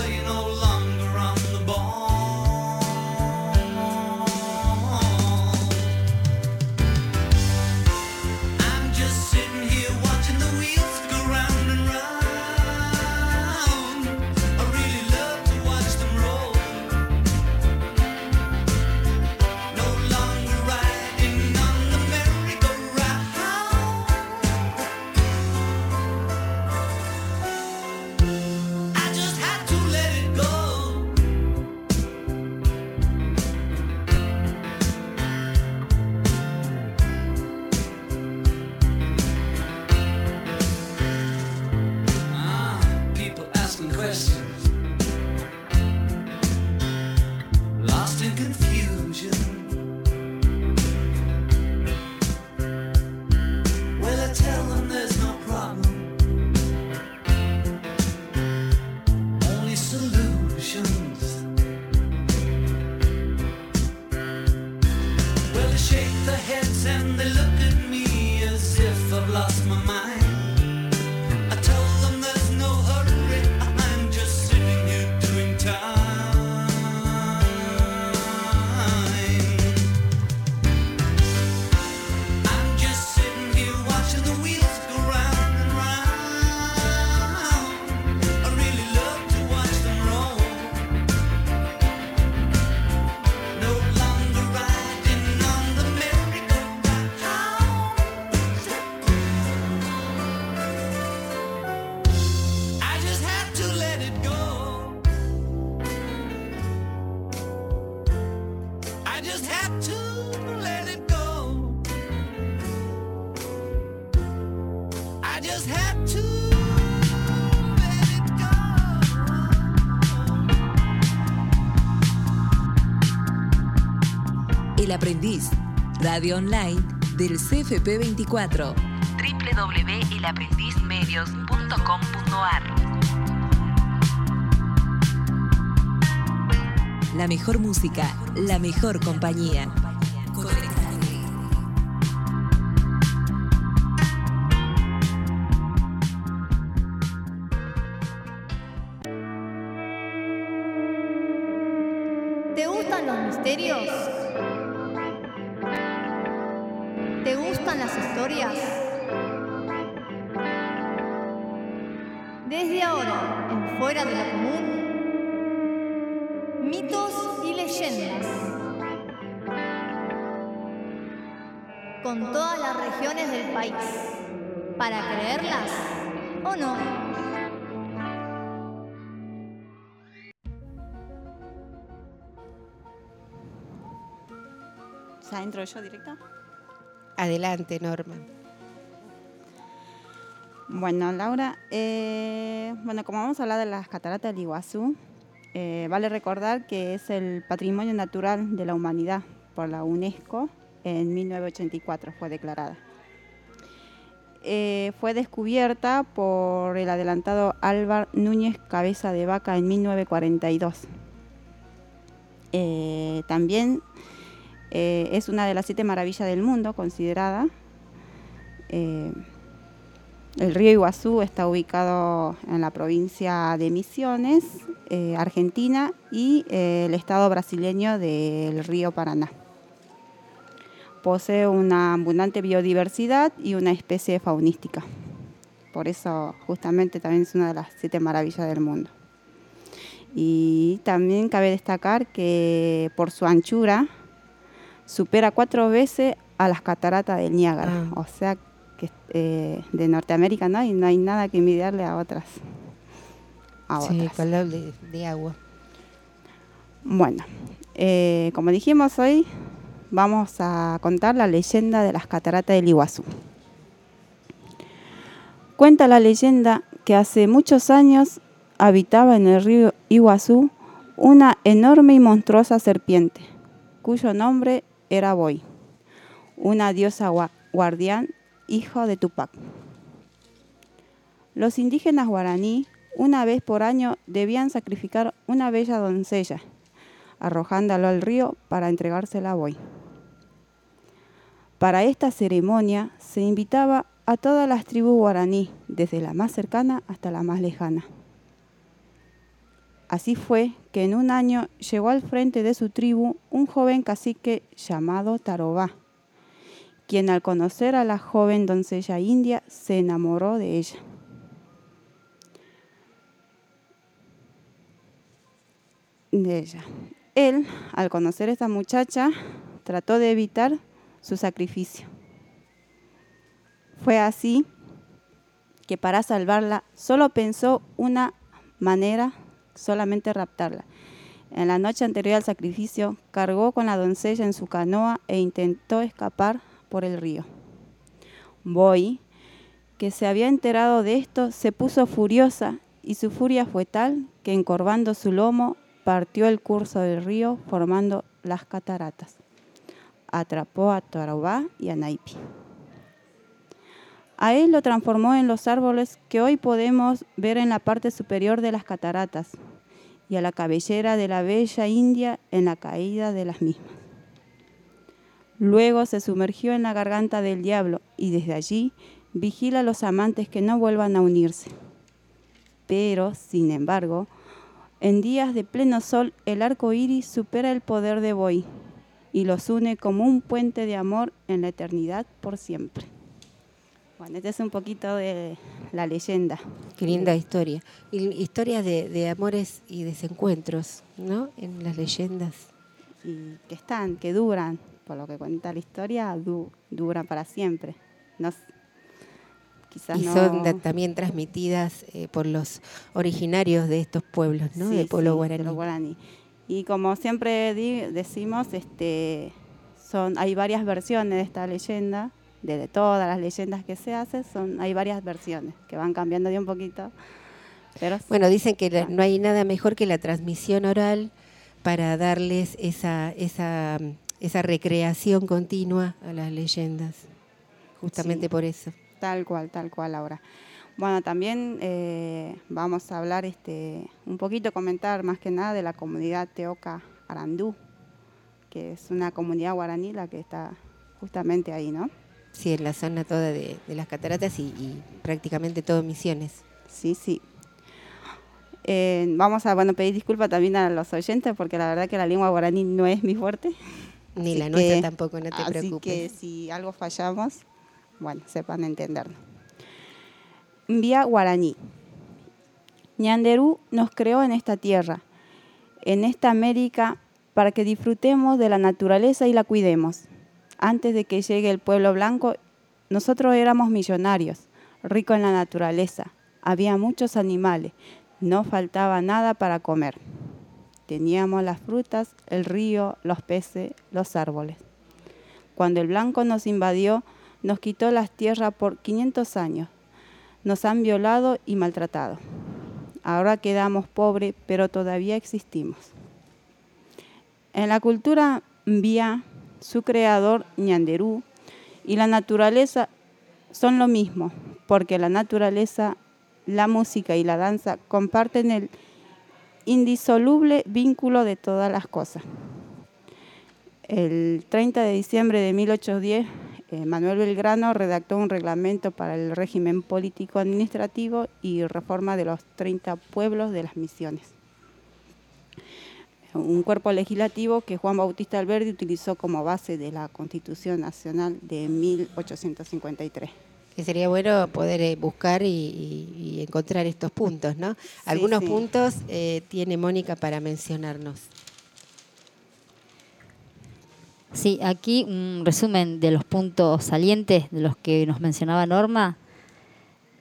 Aprendiz, radio online del CFP 24. www.elaprendizmedios.com.ar La mejor música, la mejor compañía. ¿Ya entro yo directo? Adelante, Norma. Bueno, Laura, eh, bueno, como vamos a hablar de las cataratas del Iguazú, eh, vale recordar que es el patrimonio natural de la humanidad por la UNESCO en 1984 fue declarada. Eh, fue descubierta por el adelantado Álvar Núñez Cabeza de Vaca en 1942. Eh, también eh, es una de las siete maravillas del mundo considerada. Eh, el río Iguazú está ubicado en la provincia de Misiones, eh, Argentina, y eh, el estado brasileño del río Paraná. Posee una abundante biodiversidad y una especie faunística. Por eso justamente también es una de las siete maravillas del mundo. Y también cabe destacar que por su anchura supera cuatro veces a las cataratas del Niágara. O sea que eh, de Norteamérica no hay, no hay nada que envidiarle a otras. A Sí, otras. de, de agua. Bueno, eh, como dijimos hoy, vamos a contar la leyenda de las cataratas del Iguazú. Cuenta la leyenda que hace muchos años habitaba en el río Iguazú una enorme y monstruosa serpiente, cuyo nombre era Boy, una diosa gua- guardián, hijo de Tupac. Los indígenas guaraní, una vez por año, debían sacrificar una bella doncella, arrojándolo al río para entregársela a Boy. Para esta ceremonia se invitaba a todas las tribus guaraní, desde la más cercana hasta la más lejana. Así fue que en un año llegó al frente de su tribu un joven cacique llamado Tarobá, quien al conocer a la joven doncella india se enamoró de ella. De ella. Él, al conocer a esta muchacha, trató de evitar su sacrificio. Fue así que para salvarla solo pensó una manera, solamente raptarla. En la noche anterior al sacrificio, cargó con la doncella en su canoa e intentó escapar por el río. Boy, que se había enterado de esto, se puso furiosa y su furia fue tal que encorvando su lomo partió el curso del río formando las cataratas. Atrapó a Tarobá y a Naipi. A él lo transformó en los árboles que hoy podemos ver en la parte superior de las cataratas y a la cabellera de la bella India en la caída de las mismas. Luego se sumergió en la garganta del diablo y desde allí vigila a los amantes que no vuelvan a unirse. Pero, sin embargo, en días de pleno sol el arco iris supera el poder de Boy y los une como un puente de amor en la eternidad por siempre. Bueno, este es un poquito de la leyenda. Qué linda historia. Y historias de, de amores y desencuentros, ¿no? En las leyendas. Y que están, que duran, por lo que cuenta la historia, du- duran para siempre. No, quizás Y son también transmitidas eh, por los originarios de estos pueblos, ¿no? Sí, del pueblo sí, de guaraní. los guaraní. Y como siempre di- decimos, este, son, hay varias versiones de esta leyenda, de, todas las leyendas que se hacen, son, hay varias versiones que van cambiando de un poquito. Pero Bueno, dicen que la- no hay nada mejor que la transmisión oral para darles esa, esa, esa recreación continua a las leyendas. Justamente Sí. por eso. Tal cual, tal cual, Laura. Bueno, también eh, vamos a hablar este, un poquito, comentar más que nada de la comunidad Teoca Arandú, que es una comunidad guaraní la que está justamente ahí, ¿no? Sí, en la zona toda de, de las cataratas y, y prácticamente todo Misiones. Sí, sí. Eh, vamos a bueno, pedir disculpas también a los oyentes porque la verdad que la lengua guaraní no es mi fuerte. Ni Así la nuestra que- tampoco, no te así preocupes. que si algo fallamos, bueno, sepan entendernos. Vía guaraní. Ñanderú nos creó en esta tierra, en esta América, para que disfrutemos de la naturaleza y la cuidemos. Antes de que llegue el pueblo blanco, nosotros éramos millonarios, ricos en la naturaleza. Había muchos animales, no faltaba nada para comer. Teníamos las frutas, el río, los peces, los árboles. cuando el blanco nos invadió, nos quitó las tierras por 500 años. Nos han violado y maltratado. Ahora quedamos pobres, pero todavía existimos. En la cultura Mbia, su creador Ñanderú y la naturaleza son lo mismo, porque la naturaleza, la música y la danza comparten el indisoluble vínculo de todas las cosas. El 30 de diciembre de 1810, eh, Manuel Belgrano redactó un reglamento para el régimen político-administrativo y reforma de los 30 pueblos de las misiones. Un cuerpo legislativo que Juan Bautista Alberdi utilizó como base de la Constitución Nacional de 1853 que sería bueno poder eh, buscar y, y- y encontrar estos puntos, ¿no? Algunos sí. puntos eh, tiene Mónica para mencionarnos. Sí, aquí un resumen de los puntos salientes de los que nos mencionaba Norma.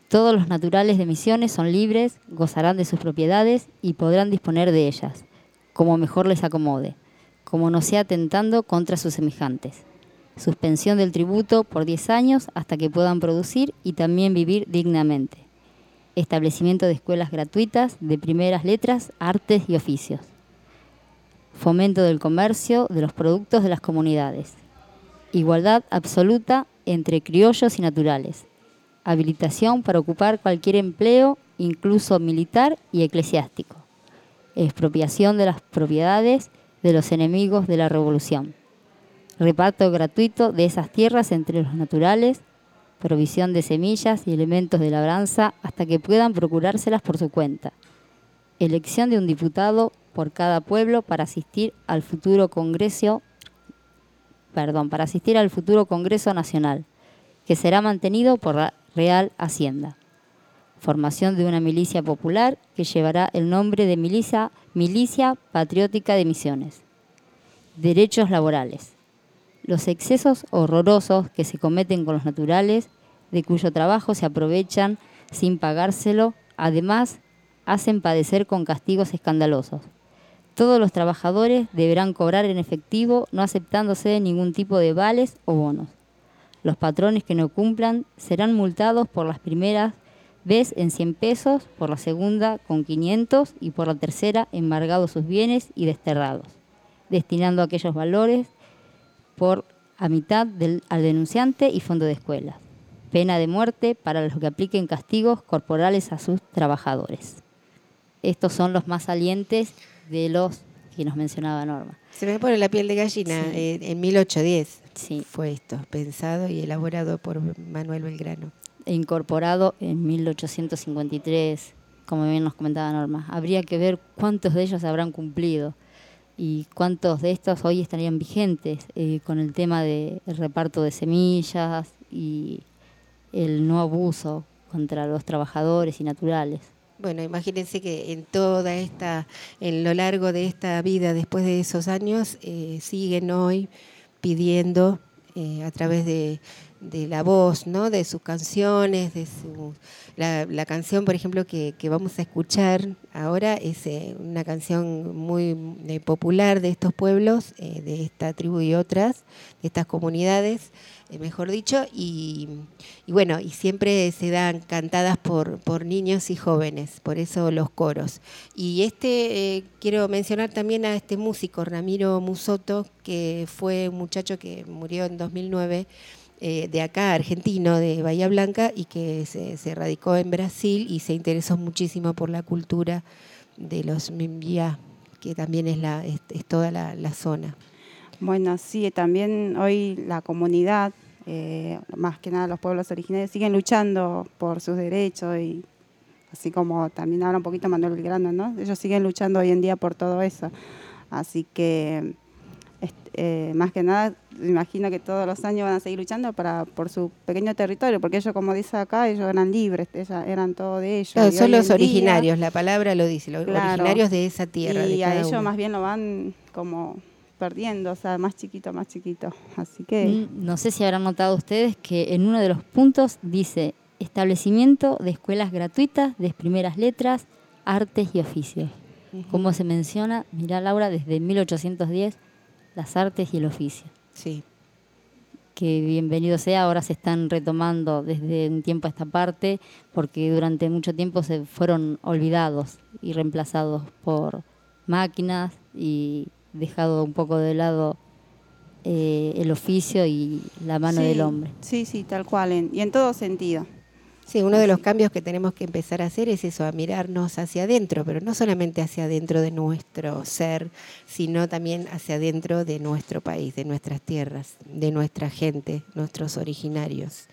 Todos los naturales de Misiones son libres, gozarán de sus propiedades y podrán disponer de ellas, como mejor les acomode, como no sea atentando contra sus semejantes. Suspensión del tributo por 10 años hasta que puedan producir y también vivir dignamente. Establecimiento de escuelas gratuitas de primeras letras, artes y oficios fomento del comercio de los productos de las comunidades, igualdad absoluta entre criollos y naturales, habilitación para ocupar cualquier empleo, incluso militar y eclesiástico, expropiación de las propiedades de los enemigos de la revolución, reparto gratuito de esas tierras entre los naturales, provisión de semillas y elementos de labranza hasta que puedan procurárselas por su cuenta, elección de un diputado por cada pueblo para asistir al futuro Congreso, perdón, para asistir al futuro Congreso Nacional, que será mantenido por la Real Hacienda. Formación de una milicia popular que llevará el nombre de Milicia, Milicia Patriótica de Misiones. Derechos laborales. Los excesos horrorosos que se cometen con los naturales, de cuyo trabajo se aprovechan sin pagárselo, además hacen padecer con castigos escandalosos. Todos los trabajadores deberán cobrar en efectivo, no aceptándose ningún tipo de vales o bonos. Los patrones que no cumplan serán multados por las primeras vez en 100 pesos, por la segunda con 500 y por la tercera embargados sus bienes y desterrados, destinando aquellos valores por a mitad del, al denunciante y fondo de escuela. Pena de muerte para los que apliquen castigos corporales a sus trabajadores. Estos son los más salientes de los que nos mencionaba Norma. Se me pone la piel de gallina. Sí. eh, en 1810 Sí. fue esto, pensado y elaborado por Manuel Belgrano. E incorporado en 1853, como bien nos comentaba Norma. Habría que ver cuántos de ellos habrán cumplido y cuántos de estos hoy estarían vigentes eh, con el tema del reparto de semillas y el no abuso contra los trabajadores y naturales. Bueno, imagínense que en toda esta, en lo largo de esta vida, después de esos años, eh, siguen hoy pidiendo eh, a través de, de la voz, ¿no? De sus canciones, de su, la, canción, por ejemplo, que, vamos a escuchar ahora es eh, una canción muy eh, popular de estos pueblos, de esta tribu y otras, de estas comunidades, mejor dicho, y, y bueno, y siempre se dan cantadas por, por niños y jóvenes, por eso los coros. Y este, eh, quiero mencionar también a este músico, Ramiro Musoto, que fue un muchacho que murió en 2009, eh, de acá, argentino, de Bahía Blanca, y que se, radicó en Brasil y se interesó muchísimo por la cultura de los Mimbia, que también es, la, es, es toda la zona. Bueno, sí, también hoy la comunidad, eh, más que nada los pueblos originarios, siguen luchando por sus derechos y así como también habla un poquito Manuel Belgrano, ¿no? Ellos siguen luchando hoy en día por todo eso. Así que, eh, más que nada, imagino que todos los años van a seguir luchando para por su pequeño territorio, porque ellos, como dice acá, ellos eran libres, ellos eran todo de ellos. Claro, son los día- originarios, la palabra lo dice, los Claro. originarios de esa tierra. Y de a ellos uno. más bien lo van como perdiendo, o sea, más chiquito, más chiquito. Así que... Mm, No sé si habrán notado ustedes que en uno de los puntos dice establecimiento de escuelas gratuitas de primeras letras, artes y oficios. Como se menciona, mirá Laura, desde 1810, las artes y el oficio. Sí. que bienvenido sea, ahora se están retomando desde un tiempo a esta parte, porque durante mucho tiempo se fueron olvidados y reemplazados por máquinas y dejado un poco de lado eh, el oficio y la mano Sí, del hombre. Sí, sí, tal cual, en- y en todo sentido. Sí, uno de los cambios que tenemos que empezar a hacer es eso, a mirarnos hacia adentro, pero no solamente hacia adentro de nuestro ser, sino también hacia adentro de nuestro país, de nuestras tierras, de nuestra gente, nuestros originarios,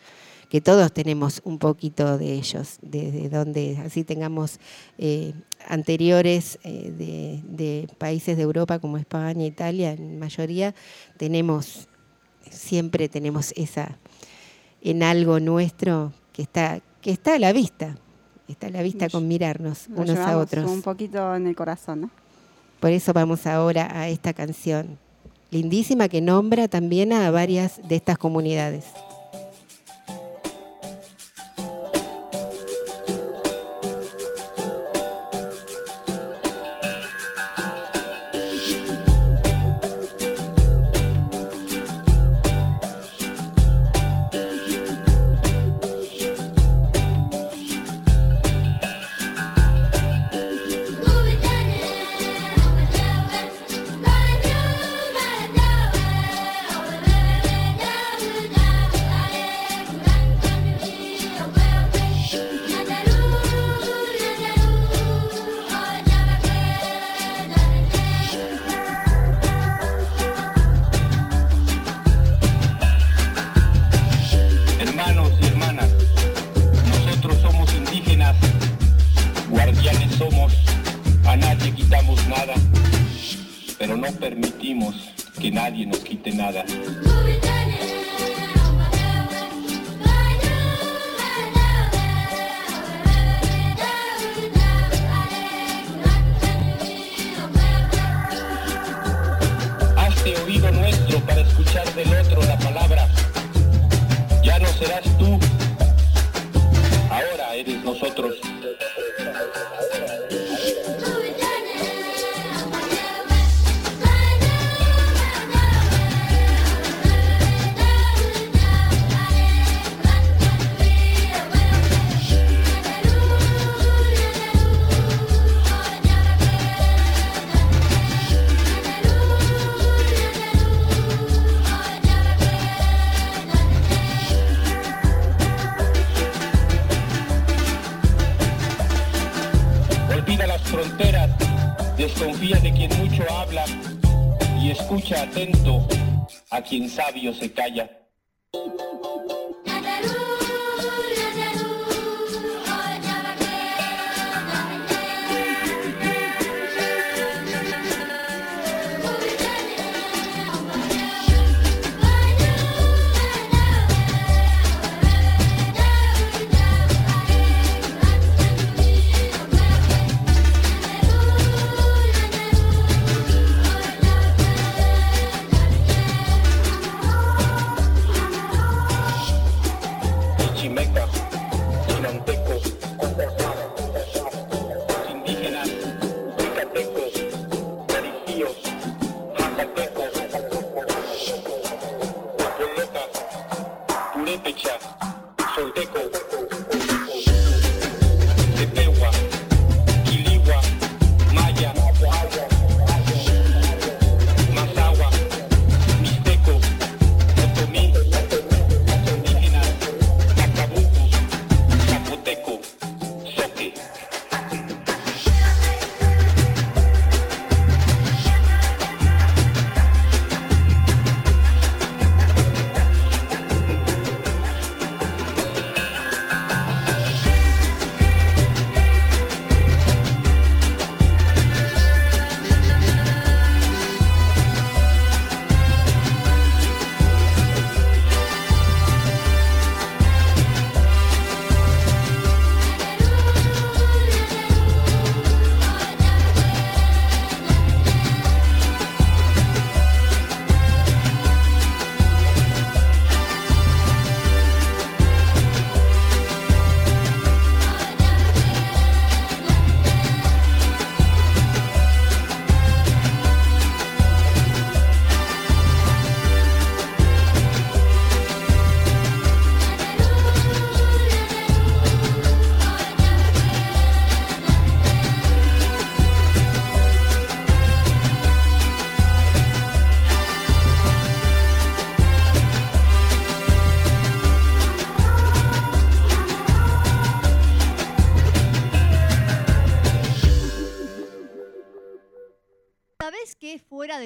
que todos tenemos un poquito de ellos, desde donde así tengamos eh, anteriores eh, de, de países de Europa como España, Italia, en mayoría, tenemos, siempre tenemos esa en algo nuestro que está, que está a la vista, está a la vista con mirarnos Lo unos a otros. Un poquito en el corazón, ¿no? Por eso vamos ahora a esta canción lindísima que nombra también a varias de estas comunidades.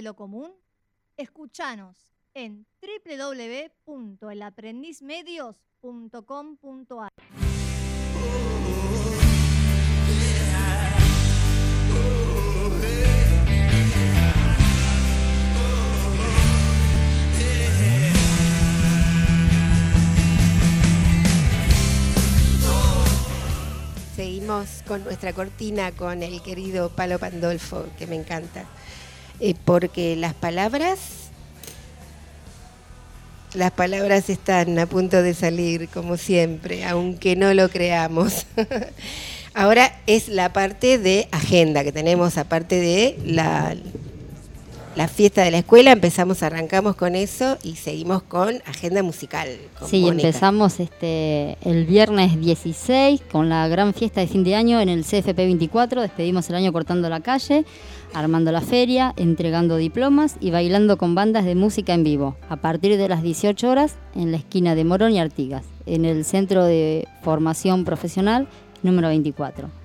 De lo común? Escuchanos en www.elaprendizmedios.com.ar. Seguimos con nuestra cortina con el querido Palo Pandolfo, que me encanta. Eh, porque las palabras, las palabras están a punto de salir, como siempre, aunque no lo creamos. Ahora es la parte de agenda que tenemos, aparte de la, la fiesta de la escuela, empezamos, arrancamos con eso y seguimos con agenda musical. con Sí, Mónica. empezamos este el viernes 16 con la gran fiesta de fin de año en el CFP 24. Despedimos el año cortando la calle, armando la feria, entregando diplomas y bailando con bandas de música en vivo. A partir de las 18 horas en la esquina de Morón y Artigas, en el Centro de Formación Profesional número 24.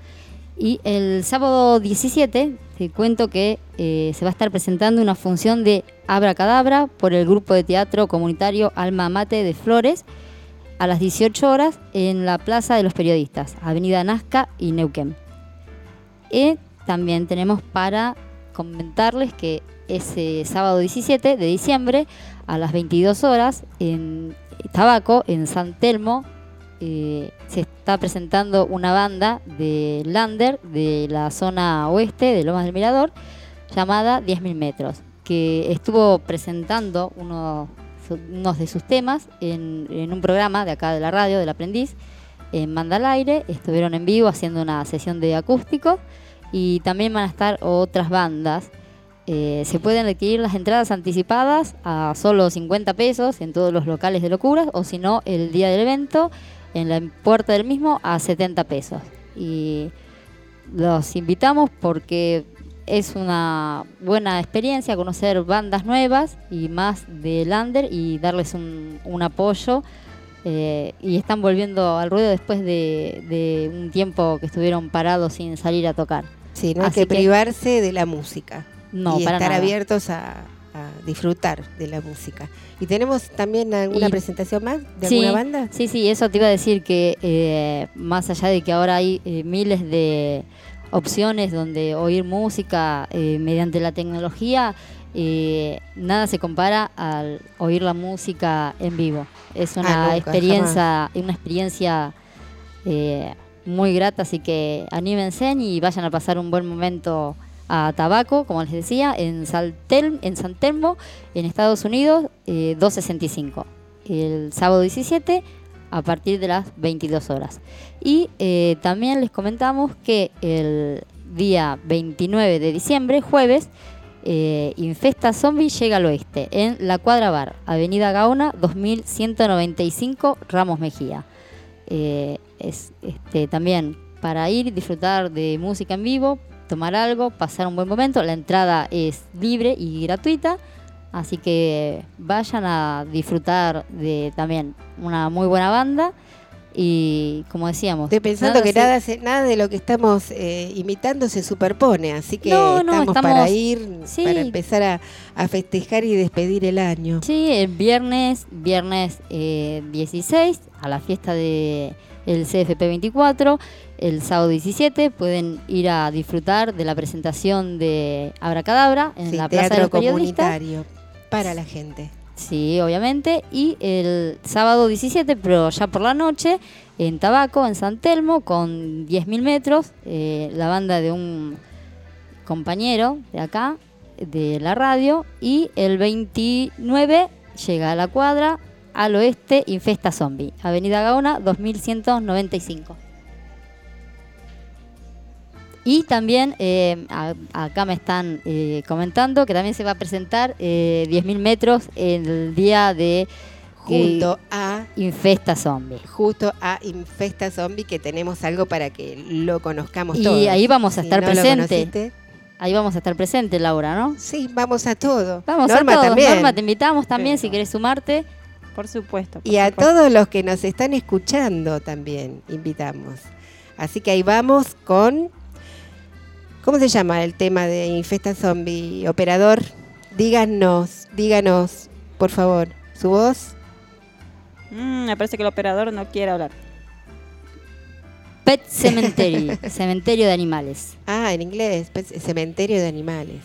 Y el sábado 17 te cuento que eh, se va a estar presentando una función de Abracadabra por el grupo de teatro comunitario Alma Mate de Flores a las 18 horas en la Plaza de los Periodistas, Avenida Nazca y Neuquén. Y también tenemos para comentarles que ese sábado 17 de diciembre a las 22 horas en Tabaco, en San Telmo, eh, se está presentando una banda de Lander de la zona oeste de Lomas del Mirador llamada 10.000 metros, que estuvo presentando unos de sus temas en, en un programa de acá de la radio, del aprendiz, en Manda al Aire, estuvieron en vivo haciendo una sesión de acústico y también van a estar otras bandas. Eh, se pueden adquirir las entradas anticipadas a solo 50 pesos en todos los locales de locuras o si no el día del evento en la puerta del mismo a 70 pesos. Y los invitamos porque es una buena experiencia conocer bandas nuevas y más de Lander y darles un, un apoyo. eh, y están volviendo al ruedo después de, de un tiempo que estuvieron parados sin salir a tocar. Sí, no hay Así que privarse de la música. No, y para estar nada. abiertos a, a disfrutar de la música. ¿Y tenemos también alguna Y- presentación más de Sí, alguna banda? Sí, sí, eso te iba a decir que eh, más allá de que ahora hay eh, miles de opciones donde oír música eh, mediante la tecnología, eh, nada se compara al oír la música en vivo. Es una Ah, nunca, experiencia, una experiencia eh, muy grata, así que anímense y vayan a pasar un buen momento a Tabaco, como les decía, en, Saltel, en San Telmo, en Estados Unidos, eh, 265. El sábado 17 a partir de las 22 horas. Y eh, también les comentamos que el día 29 de diciembre, jueves, eh, Infesta Zombie llega al oeste, en La Cuadra Bar, Avenida Gaona, 2195, Ramos Mejía. Eh, es este, también para ir disfrutar de música en vivo, tomar algo, pasar un buen momento. La entrada es libre y gratuita, así que vayan a disfrutar de también una muy buena banda. Y como decíamos, Estoy pensando que se- nada, se- nada de lo que estamos eh, imitando se superpone, así que No, no, estamos, estamos- para ir, sí. para empezar a, a festejar y despedir el año. Sí, el viernes, viernes eh, 16, a la fiesta de el CFP 24, el sábado 17 pueden ir a disfrutar de la presentación de Abracadabra en Sí, la Plaza de los comunitario para la gente. Sí, obviamente. Y el sábado 17, pero ya por la noche, en Tabaco, en San Telmo, con 10.000 metros, eh, la banda de un compañero de acá, de la radio. Y el 29 llega a la cuadra, al oeste, Infesta Zombie, Avenida Gaona, 2195. Y también eh, a- acá me están eh, comentando que también se va a presentar eh, 10.000 metros el día de Junto a Infesta Zombie. justo a Infesta Zombie que tenemos algo para que lo conozcamos Y todos. ahí vamos a Si estar no lo presente. conociste, Ahí vamos a estar presente, Laura, ¿no? Sí, vamos a todo. Vamos Norma a todos. también. Norma, te invitamos también si querés sumarte. Por supuesto. por Y a supuesto. todos los que nos están escuchando también invitamos. Así que ahí vamos con ¿Cómo se llama el tema de Infesta Zombie? Operador, díganos, díganos, por favor, su voz. Mm, me parece que el operador no quiere hablar. Pet Cemetery, cementerio de animales. Ah, en inglés, cementerio de animales.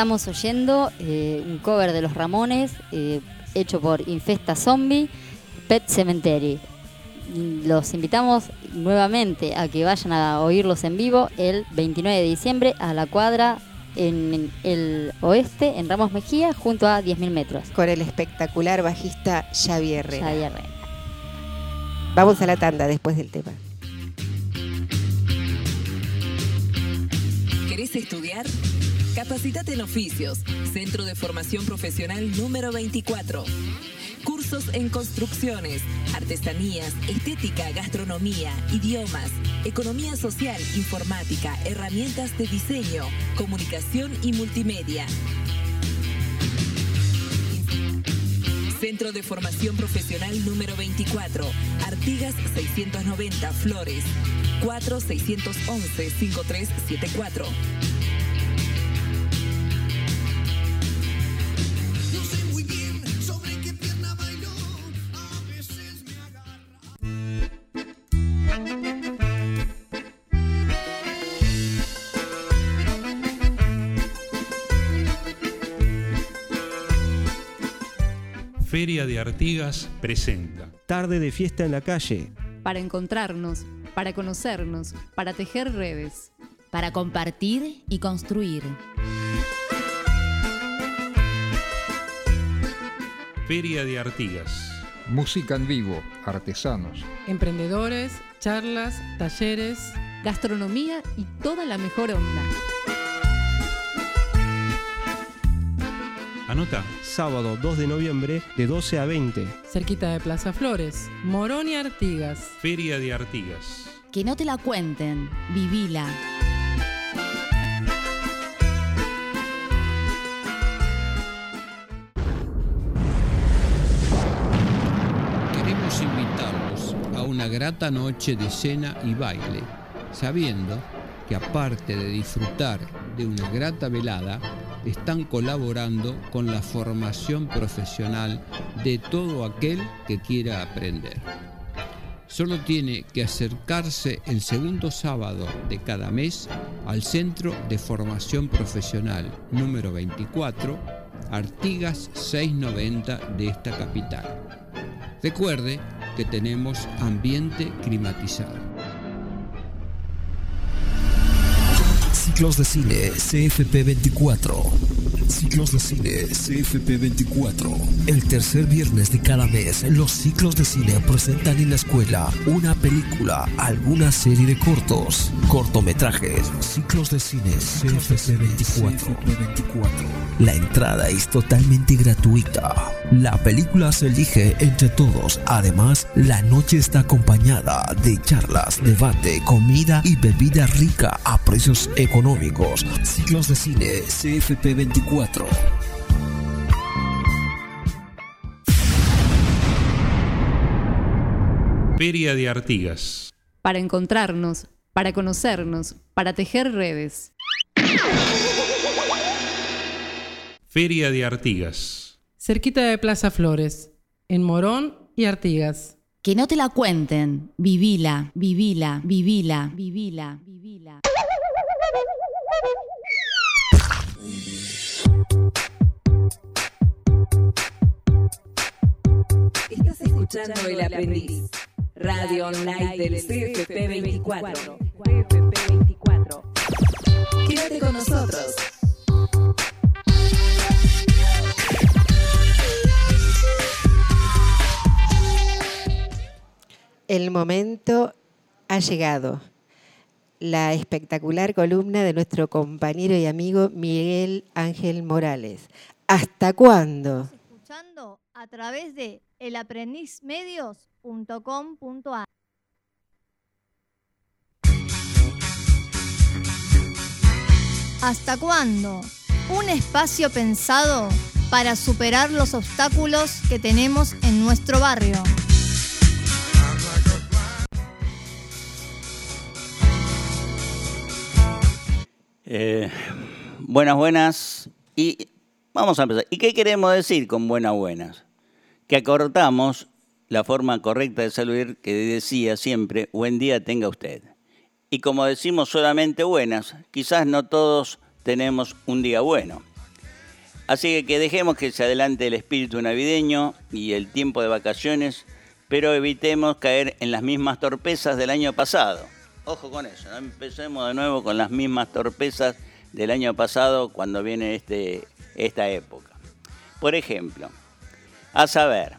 Estamos oyendo eh, un cover de los Ramones eh, hecho por Infesta Zombie, Pet Cemetery. Los invitamos nuevamente a que vayan a oírlos en vivo el 29 de diciembre a la cuadra en el oeste, en Ramos Mejía, junto a 10.000 metros. Con el espectacular bajista Xavi Herrera. Xavi Herrera. Vamos a la tanda después del tema. ¿Querés estudiar? Capacitate en oficios. Centro de Formación Profesional número 24. Cursos en construcciones, artesanías, estética, gastronomía, idiomas, economía social, informática, herramientas de diseño, comunicación y multimedia. Centro de Formación Profesional número 24, Artigas 690, Flores, 4611 5374 Feria de Artigas presenta. Tarde de fiesta en la calle. para encontrarnos, para conocernos, para tejer redes. Para compartir y construir. Feria de Artigas. Música en vivo, artesanos. Emprendedores, charlas, talleres, gastronomía y toda la mejor onda. Anota. Sábado 2 de noviembre de 12 a 20. Cerquita de Plaza Flores, Morón y Artigas. Feria de Artigas. Que no te la cuenten, vivila. Queremos invitarlos a una una grata noche de cena y baile, sabiendo que aparte de disfrutar de una grata velada, están colaborando con la formación profesional de todo aquel que quiera aprender. Solo tiene que acercarse el segundo sábado de cada mes al Centro de Formación Profesional número 24, Artigas 690 de esta capital. Recuerde que tenemos ambiente climatizado. Ciclos de cine CFP24. Ciclos de cine CFP24. El tercer viernes de cada mes, los ciclos de cine presentan en la escuela una película, alguna serie de cortos, cortometrajes. Ciclos de cine CFP24. La entrada es totalmente gratuita. La película se elige entre todos. Además, la noche está acompañada de charlas, debate, comida y bebida rica a precios económicos. Ciclos de cine CFP24. Feria de Artigas. Para encontrarnos, para conocernos, para tejer redes. Feria de Artigas. Cerquita de Plaza Flores, en Morón y Artigas. Que no te la cuenten. Vivila, vivila, vivila, vivila, vivila. Escuchando El Aprendiz, radio online del CFP 24. Quédate con nosotros. El momento ha llegado. La espectacular columna de nuestro compañero y amigo Miguel Ángel Morales. ¿Hasta cuándo? Escuchando a través de elaprendizmedios.com.ar. ¿Hasta cuándo? Un espacio pensado para superar los obstáculos que tenemos en nuestro barrio. Eh, buenas, buenas. Y vamos a empezar. ¿Y qué queremos decir con buenas, buenas? Que acortamos la forma correcta de saludar que decía siempre, buen día tenga usted. Y como decimos solamente buenas, quizás no todos tenemos un día bueno. Así que, que dejemos que se adelante el espíritu navideño y el tiempo de vacaciones, pero evitemos caer en las mismas torpezas del año pasado. Ojo con eso, no empecemos de nuevo con las mismas torpezas del año pasado cuando viene este, esta época. Por ejemplo, a saber,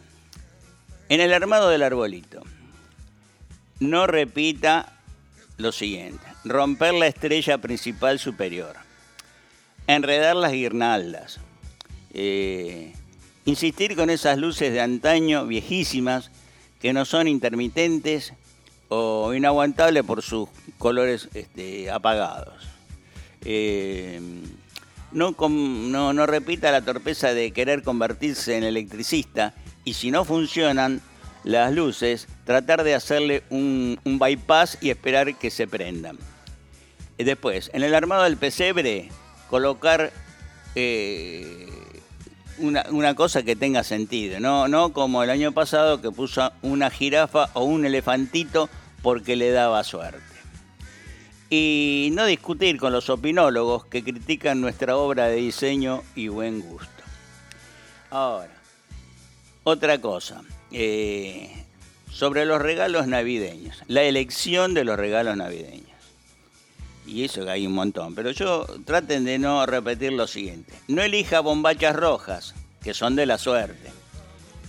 en el armado del arbolito, no repita lo siguiente, romper la estrella principal superior, enredar las guirnaldas, eh, insistir con esas luces de antaño viejísimas que no son intermitentes o inaguantables por sus colores este, apagados. Eh, no, no, repita la torpeza de querer convertirse en electricista y si no funcionan las luces, tratar de hacerle un, bypass y esperar que se prendan. Después, en el armado del pesebre, colocar eh, una, una cosa que tenga sentido, ¿no? no como el año pasado que puso una jirafa o un elefantito porque le daba suerte. Y no discutir con los opinólogos que critican nuestra obra de diseño y buen gusto. Ahora, otra cosa, eh, sobre los regalos navideños, la elección de los regalos navideños. Y eso que hay un montón, pero yo traten de no repetir lo siguiente. No elija bombachas rojas, que son de la suerte.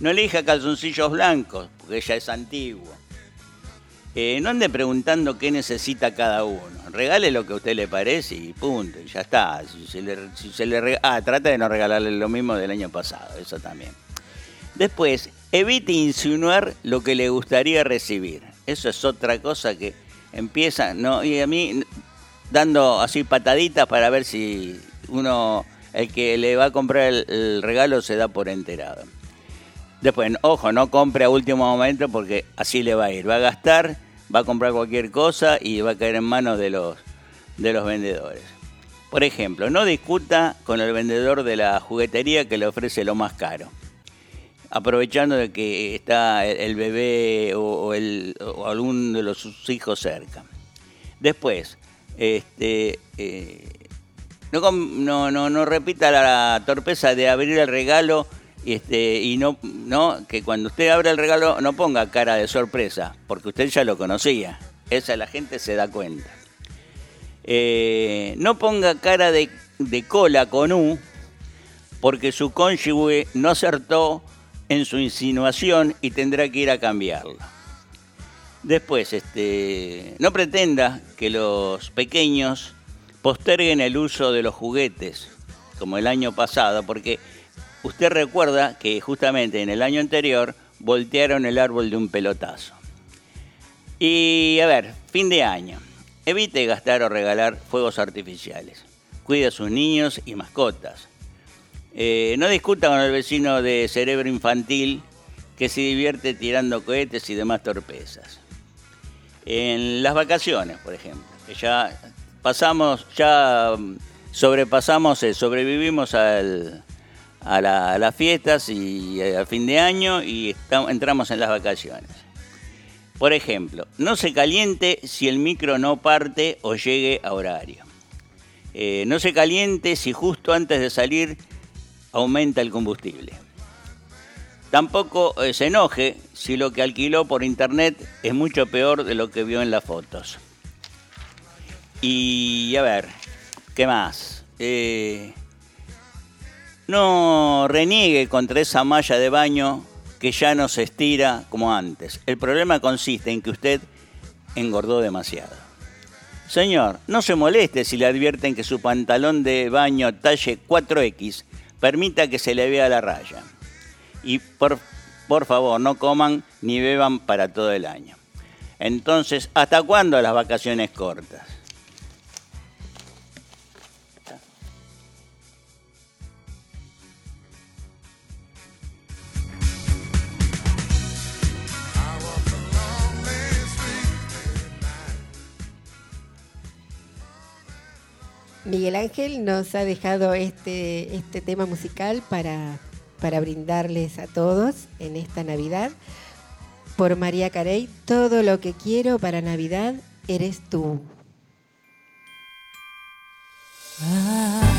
No elija calzoncillos blancos, porque ya es antiguo. Eh, no ande preguntando qué necesita cada uno. Regale lo que a usted le parece y punto, y ya está. Si se le, rega- ah, trata de no regalarle lo mismo del año pasado, eso también. Después, evite insinuar lo que le gustaría recibir. Eso es otra cosa que empieza, ¿no? Y a mí, dando así pataditas para ver si uno, el que le va a comprar el regalo, se da por enterado. Después, ojo, no compre a último momento porque así le va a ir. Va a gastar, va a comprar cualquier cosa y va a caer en manos de los, de los vendedores. Por ejemplo, no discuta con el vendedor de la juguetería que le ofrece lo más caro. Aprovechando de que está el- bebé o, el, algún de los sus hijos cerca. Después, este, eh, no, no, no repita la torpeza de abrir el regalo y, este, y no, no, que cuando usted abre el regalo no ponga cara de sorpresa, porque usted ya lo conocía. Esa la gente se da cuenta. Eh, no ponga cara de, de cola con U, porque su cónyuge no acertó en su insinuación y tendrá que ir a cambiarla. Después, este, no pretenda que los pequeños posterguen el uso de los juguetes, como el año pasado, porque usted recuerda que justamente en el año anterior voltearon el árbol de un pelotazo. Y a ver, fin de año. Evite gastar o regalar fuegos artificiales. Cuide a sus niños y mascotas. Eh, no discuta con el vecino de cerebro infantil que se divierte tirando cohetes y demás torpezas. En las vacaciones, por ejemplo, que ya pasamos, ya mm, sobrepasamos, eh, sobrevivimos al- a, la- a las fiestas y eh, al fin de año y entramos en las vacaciones. Por ejemplo, no se caliente si el micro no parte o llegue a horario. Eh, no se caliente si justo antes de salir aumenta el combustible. Tampoco eh, se enoje si lo que alquiló por internet es mucho peor de lo que vio en las fotos. Y a ver, ¿qué más? No reniegue contra esa malla de baño que ya no se estira como antes. El problema consiste en que usted engordó demasiado. Señor, no se moleste si le advierten que su pantalón de baño talle 4X permita que se le vea la raya. Y por, por favor, no coman ni beban para todo el año. Entonces, ¿hasta cuándo las vacaciones cortas? Miguel Ángel nos ha dejado este, este tema musical para, para brindarles a todos en esta Navidad. Por María Carey, todo lo que quiero para Navidad eres tú. Don't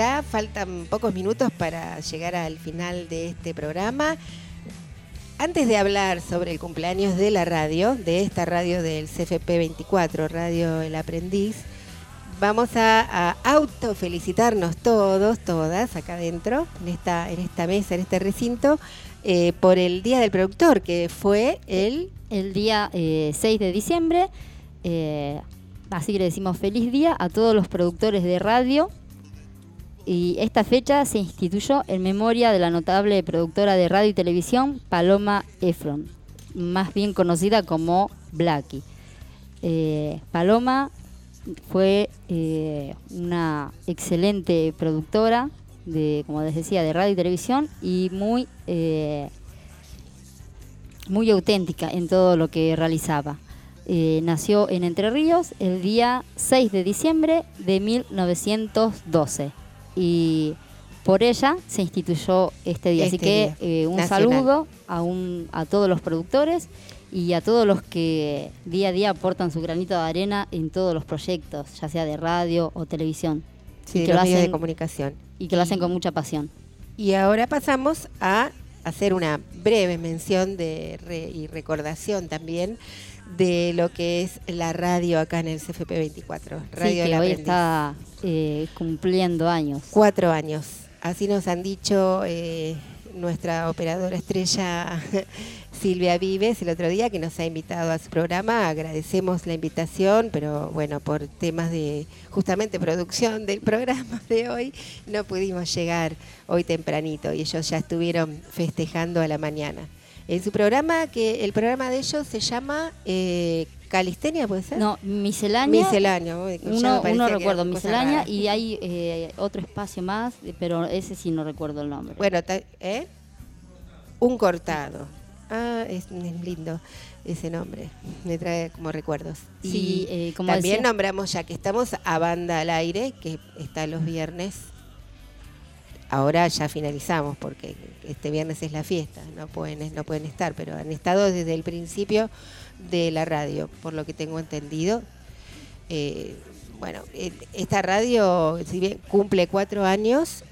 Ya faltan pocos minutos para llegar al final de este programa. Antes de hablar sobre el cumpleaños de la radio, de esta radio del CFP 24, Radio El Aprendiz, vamos a, a autofelicitarnos todos, todas, acá adentro, en esta, en esta mesa, en este recinto, eh, por el Día del Productor, que fue el... El día eh, 6 de diciembre. eh, así que le decimos feliz día a todos los productores de radio. Y esta fecha se instituyó en memoria de la notable productora de radio y televisión Paloma Efron, más bien conocida como Blackie. Eh, Paloma fue eh, una excelente productora de, como les decía, de radio y televisión y muy, eh, muy auténtica en todo lo que realizaba. Nació en Entre Ríos el día 6 de diciembre de 1912 y por ella se instituyó este día. Así Este que eh, un nacional. saludo a, un, a todos los productores y a todos los que día a día aportan su granito de arena en todos los proyectos, ya sea de radio o televisión. Sí, Y que los lo de hacen- comunicación. Y que lo hacen con mucha pasión. Y ahora pasamos a hacer una breve mención de re- y recordación también de lo que es la radio acá en el CFP 24. Radio sí, que hoy Aprendiz. está eh, cumpliendo años. Cuatro años. Así nos han dicho eh, nuestra operadora estrella Silvia Vives el otro día que nos ha invitado a su programa. Agradecemos la invitación, pero bueno, por temas de justamente producción del programa de hoy no pudimos llegar hoy tempranito y ellos ya estuvieron festejando a la mañana. En su programa, que el programa de ellos se llama eh, Calistenia, ¿puede ser? No, miscelánea. Me Uno, uno recuerdo miscelánea y hay eh, otro espacio más, pero ese sí no recuerdo el nombre. Bueno, ¿eh? Un cortado. Ah, es, es lindo ese nombre. Me trae como recuerdos. Sí, y eh, como también decía- nombramos ya que estamos a Banda al Aire, que está los viernes. Ahora ya finalizamos porque este viernes es la fiesta, no pueden, no pueden estar, pero han estado desde el principio de la radio, por lo que tengo entendido. Eh, bueno, esta radio, si bien cumple cuatro años,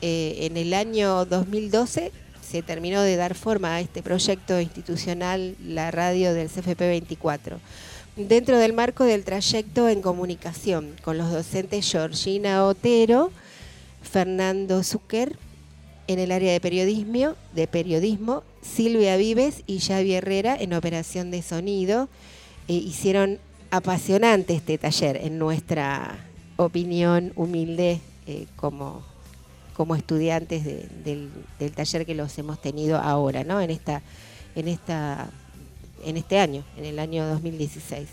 eh, en el año 2012 se terminó de dar forma a este proyecto institucional, la radio del CFP 24, dentro del marco del trayecto en comunicación con los docentes Georgina Otero, Fernando Zucker en el área de periodismo, de periodismo, Silvia Vives y Xavi Herrera en operación de sonido. Eh, hicieron apasionante este taller, en nuestra opinión humilde eh, como, como estudiantes de- del, del taller que los hemos tenido ahora, ¿no? En esta, en esta, en este año, en el año 2016.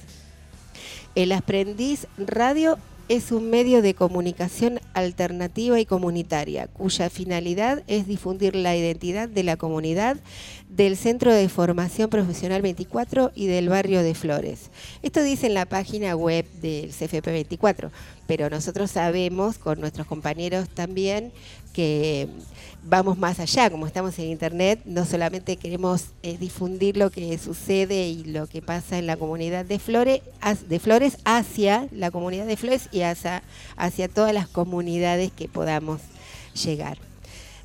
El aprendiz radio es un medio de comunicación alternativa y comunitaria, cuya finalidad es difundir la identidad de la comunidad del Centro de Formación Profesional 24 y del barrio de Flores. Esto dice en la página web del CFP 24, pero nosotros sabemos con nuestros compañeros también que vamos más allá, como estamos en internet, no solamente queremos eh, difundir lo que sucede y lo que pasa en la comunidad de Flores, de Flores hacia la comunidad de Flores y hacia, hacia todas las comunidades que podamos llegar.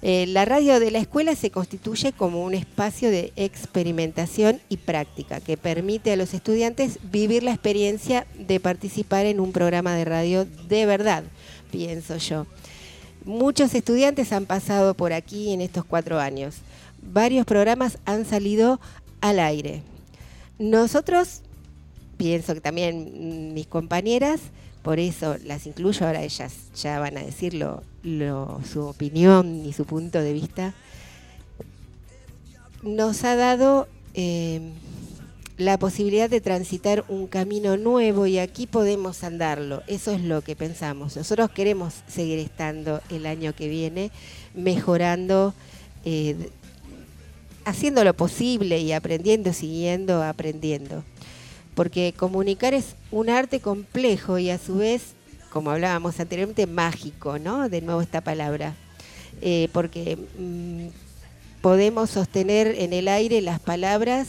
Eh, la radio de la escuela se constituye como un espacio de experimentación y práctica que permite a los estudiantes vivir la experiencia de participar en un programa de radio de verdad, pienso yo. Muchos estudiantes han pasado por aquí en estos cuatro años. Varios programas han salido al aire. Nosotros, pienso que también mis compañeras, por eso las incluyo, ahora ellas ya van a decir su opinión y su punto de vista, nos ha dado eh, la posibilidad de transitar un camino nuevo y aquí podemos andarlo. Eso es lo que pensamos. Nosotros queremos seguir estando el año que viene mejorando, eh, haciendo lo posible y aprendiendo, siguiendo, aprendiendo. Porque comunicar es un arte complejo y a su vez, como hablábamos anteriormente, mágico, ¿no? De nuevo esta palabra. Eh, porque mm, podemos sostener en el aire las palabras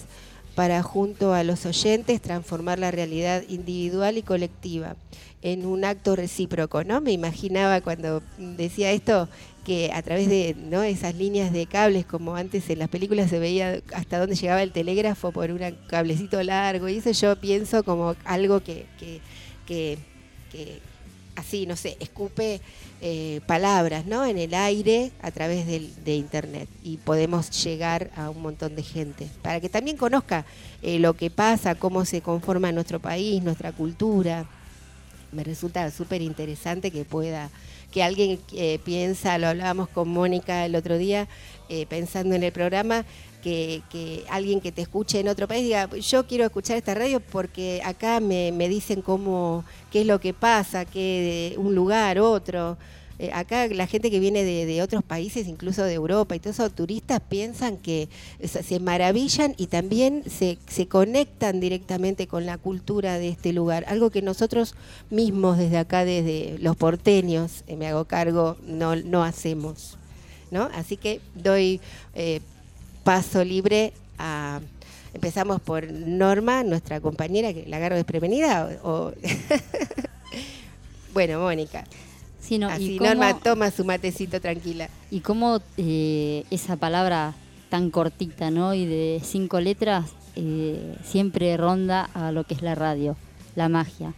para junto a los oyentes transformar la realidad individual y colectiva en un acto recíproco, ¿no? Me imaginaba cuando decía esto que a través de esas líneas de cables, como antes en las películas se veía hasta dónde llegaba el telégrafo por un cablecito largo, y eso yo pienso como algo que, que- que así, no sé, escupe eh, palabras ¿no? en el aire a través del- de internet y podemos llegar a un montón de gente para que también conozca eh, lo que pasa, cómo se conforma nuestro país, nuestra cultura. Me resulta súper interesante que pueda, que alguien eh, piensa, lo hablábamos con Mónica el otro día, pensando en el programa, que, alguien que te escuche en otro país diga, yo quiero escuchar esta radio porque acá me, me dicen cómo, qué es lo que pasa, que un lugar, otro. Eh, acá la gente que viene de, de otros países, incluso de Europa y todos esos turistas piensan que se maravillan y también se, se conectan directamente con la cultura de este lugar, algo que nosotros mismos desde acá, desde los porteños, eh, me hago cargo, no, no hacemos. ¿no? Así que doy eh, paso libre a... Empezamos por Norma, nuestra compañera, que la agarro desprevenida. O, o- bueno, Mónica. Sí, no, y cómo- Norma toma su matecito tranquila. Y cómo eh, esa palabra tan cortita, ¿no? Y de cinco letras eh, siempre ronda a lo que es la radio, la magia.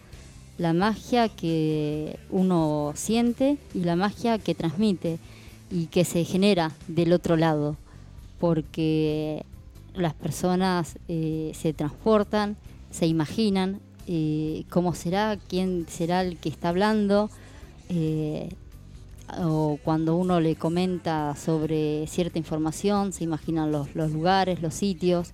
La magia que uno siente y la magia que transmite y que se genera del otro lado. Porque las personas eh, se transportan, se imaginan eh, cómo será, quién será el que está hablando. eh, o cuando uno le comenta sobre cierta información, se imaginan los, lugares, los sitios,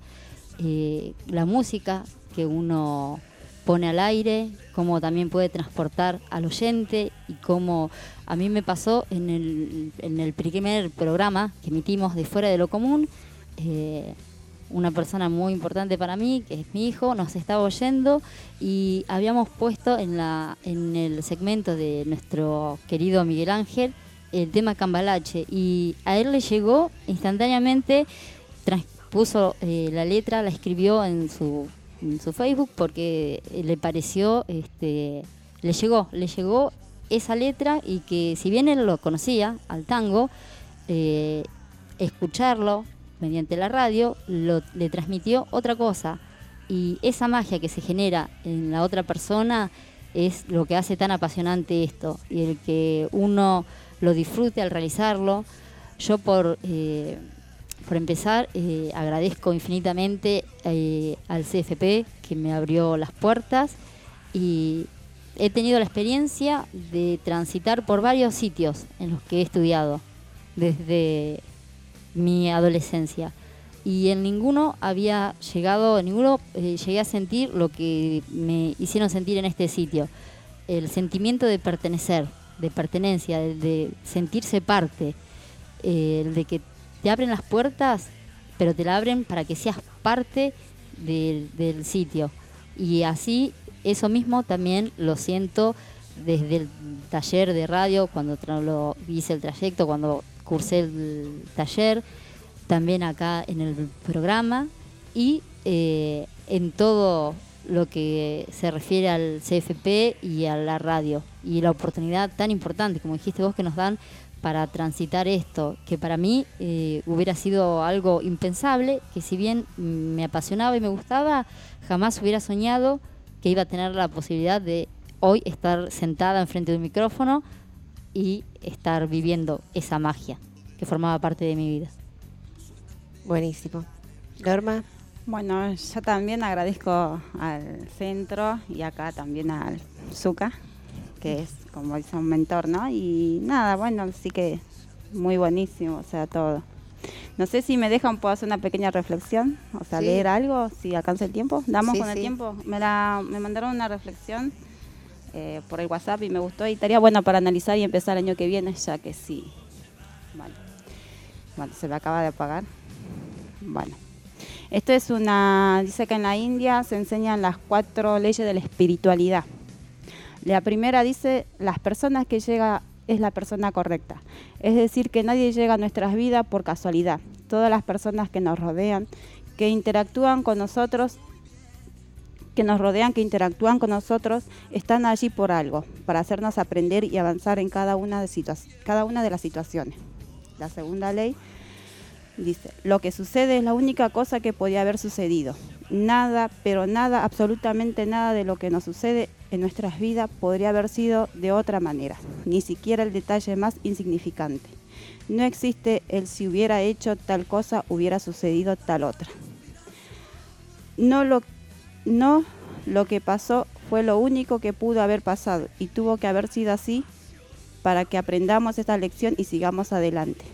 la música que uno pone al aire, cómo también puede transportar al oyente y cómo a mí me pasó en el, en el primer programa que emitimos de Fuera de lo Común, eh, una persona muy importante para mí, que es mi hijo, nos estaba oyendo y habíamos puesto en, la, en el segmento de nuestro querido Miguel Ángel el tema Cambalache y a él le llegó instantáneamente, transpuso eh, la letra, la escribió en su, en su Facebook porque le pareció, este, le llegó, le llegó esa letra y que si bien él lo conocía al tango, eh, escucharlo mediante la radio lo, le transmitió otra cosa y esa magia que se genera en la otra persona es lo que hace tan apasionante esto y el que uno lo disfrute al realizarlo. Yo por, eh, por empezar eh, agradezco infinitamente eh, al CFP que me abrió las puertas y he tenido la experiencia de transitar por varios sitios en los que he estudiado desde mi adolescencia. Y en ninguno había llegado, en ninguno eh, llegué a sentir lo que me hicieron sentir en este sitio, el sentimiento de pertenecer, de pertenencia, de, de sentirse parte, eh, de que te abren las puertas, pero te la abren para que seas parte del- sitio. Y así, eso mismo también lo siento desde el taller de radio, cuando hice el trayecto, cuando cursé el taller, también acá en el programa y eh, en todo lo que se refiere al CFP y a la radio y la oportunidad tan importante, como dijiste vos, que nos dan para transitar esto, que para mí eh, hubiera sido algo impensable, que si bien me apasionaba y me gustaba, jamás hubiera soñado que iba a tener la posibilidad de hoy estar sentada enfrente de un micrófono y estar viviendo esa magia que formaba parte de mi vida. Buenísimo. Norma. Bueno, yo también agradezco al centro y acá también al Zuka, que es como dice un mentor, ¿no? Y nada, bueno, sí que muy buenísimo, o sea, todo. No sé si me dejan, puedo hacer una pequeña reflexión, o sea, Sí. leer algo, si alcanza el tiempo. Damos Sí, con el sí. tiempo. Me, la, me mandaron una reflexión eh, por el WhatsApp y me gustó y estaría bueno para analizar y empezar el año que viene, ya que sí. Vale. Bueno, se me acaba de apagar. Bueno. Esto es una, dice que en la India se enseñan las cuatro leyes de la espiritualidad. La primera dice, las personas que llega es la persona correcta. Es decir, que nadie llega a nuestras vidas por casualidad. Todas las personas que nos rodean, que interactúan con nosotros, que nos rodean, que interactúan con nosotros, están allí por algo, para hacernos aprender y avanzar en cada una de, cada una de las situaciones. La segunda ley dice, lo que sucede es la única cosa que podía haber sucedido. Nada, pero nada, absolutamente nada de lo que nos sucede en nuestras vidas podría haber sido de otra manera, ni siquiera el detalle más insignificante. No existe el si hubiera hecho tal cosa, hubiera sucedido tal otra. No lo, no lo que pasó fue lo único que pudo haber pasado y tuvo que haber sido así para que aprendamos esta lección y sigamos adelante.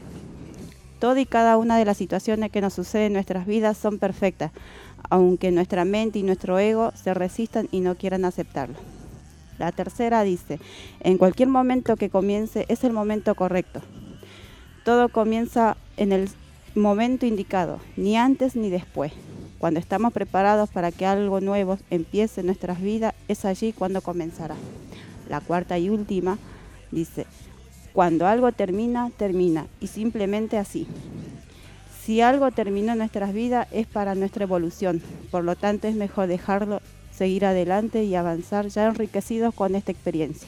Toda y cada una de las situaciones que nos suceden en nuestras vidas son perfectas, aunque nuestra mente y nuestro ego se resistan y no quieran aceptarlo. La tercera dice, en cualquier momento que comience es el momento correcto. Todo comienza en el momento indicado, ni antes ni después. Cuando estamos preparados para que algo nuevo empiece en nuestras vidas, es allí cuando comenzará. La cuarta y última dice, cuando algo termina, termina, y simplemente así. Si algo terminó en nuestras vidas es para nuestra evolución, por lo tanto es mejor dejarlo seguir adelante y avanzar ya enriquecidos con esta experiencia.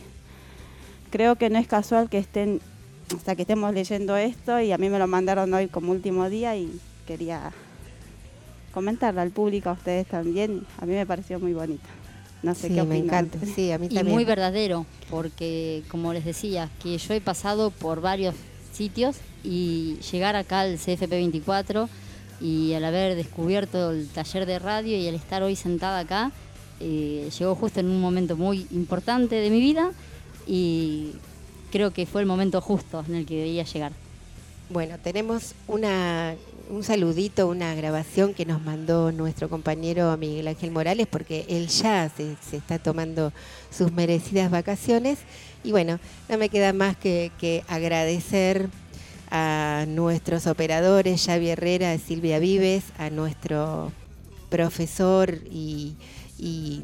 Creo que no es casual que estén, sea, que estemos leyendo esto y a mí me lo mandaron hoy como último día y quería comentarlo al público, a ustedes también. A mí me pareció muy bonito. No sé Sí, qué me encanta. Sí, a mí y también. muy verdadero, porque como les decía, que yo he pasado por varios sitios y llegar acá al CFP 24 y al haber descubierto el taller de radio y al estar hoy sentada acá, eh, llegó justo en un momento muy importante de mi vida y creo que fue el momento justo en el que debía llegar. Bueno, tenemos una, un saludito, una grabación que nos mandó nuestro compañero Miguel Ángel Morales, porque él ya se, está tomando sus merecidas vacaciones. Y bueno, no me queda más que, que agradecer a nuestros operadores, Xavi Herrera, Silvia Vives, a nuestro profesor y, y,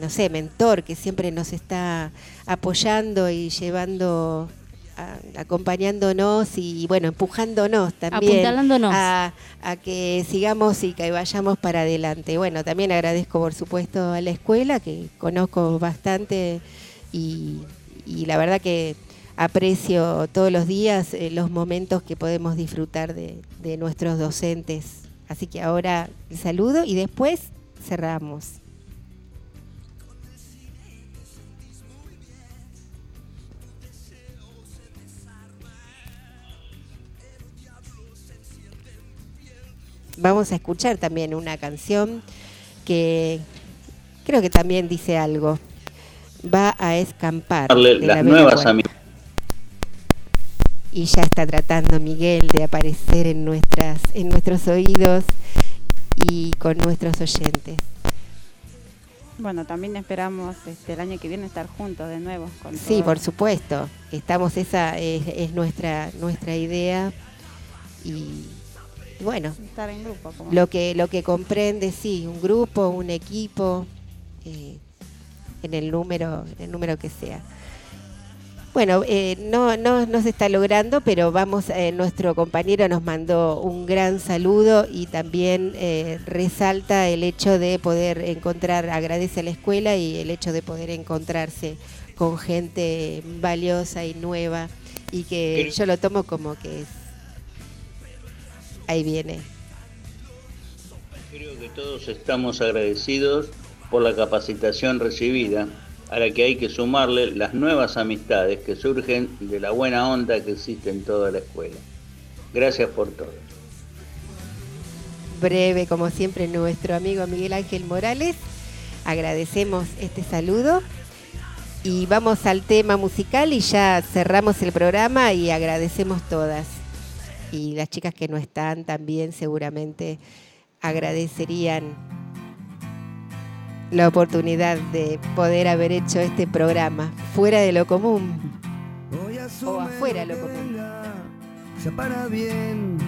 no sé, mentor que siempre nos está apoyando y llevando, a- acompañándonos y bueno, empujándonos también Apuntalándonos. a, a que sigamos y que vayamos para adelante. Bueno, también agradezco por supuesto a la escuela que conozco bastante y, y la verdad que aprecio todos los días eh, los momentos que podemos disfrutar de, de nuestros docentes. Así que ahora el saludo y después cerramos. Vamos a escuchar también una canción que creo que también dice algo. Va a escampar. Darle de las la nuevas y ya está tratando Miguel de aparecer en nuestras en nuestros oídos y con nuestros oyentes. Bueno, también esperamos este, el año que viene estar juntos de nuevo. Con Sí, todo. por supuesto. Estamos esa es, es nuestra nuestra idea y bueno, Estar en grupo. Como lo que lo que comprende sí, un grupo, un equipo eh, en el número en el número que sea. Bueno, eh, no, no, no se está logrando, pero vamos, eh, nuestro compañero nos mandó un gran saludo y también eh, resalta el hecho de poder encontrar, agradece a la escuela y el hecho de poder encontrarse con gente valiosa y nueva y que yo lo tomo como que es, ahí viene. Creo que todos estamos agradecidos por la capacitación recibida, a la que hay que sumarle las nuevas amistades que surgen de la buena onda que existe en toda la escuela. Gracias por todo. breve, como siempre, nuestro amigo Miguel Ángel Morales. Agradecemos este saludo y vamos al tema musical y ya cerramos el programa y agradecemos todas. Y las chicas que no están también seguramente agradecerían la oportunidad de poder haber hecho este programa fuera de lo común o afuera de lo común. sea para bien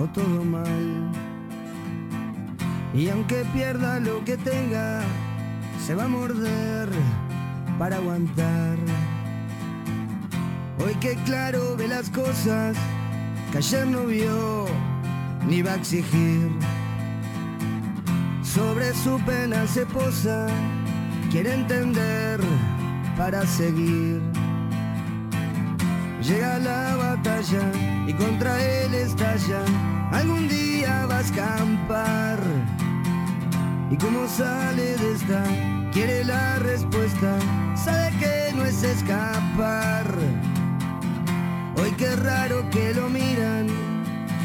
o todo mal. Y aunque pierda lo que tenga, se va a morder para aguantar. Hoy que claro ve las cosas que no vio ni va a exigir. Sobre su pena se posa, quiere entender para seguir. Llega la batalla y contra él estalla. Algún día va a escampar. Y como sale de esta, quiere la respuesta. Sabe que no es escapar. Hoy qué raro que lo miran,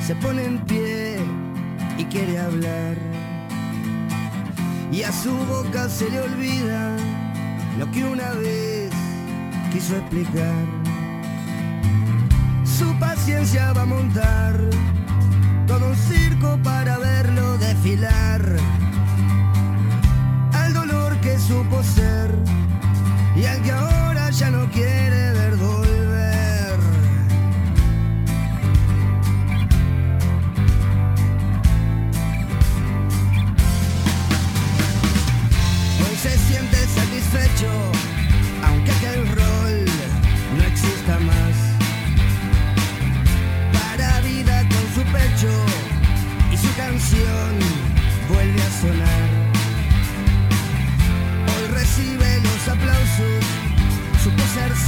se pone en pie y quiere hablar. Y a su boca se le olvida lo que una vez quiso explicar. Su paciencia va a montar todo un circo para verlo desfilar.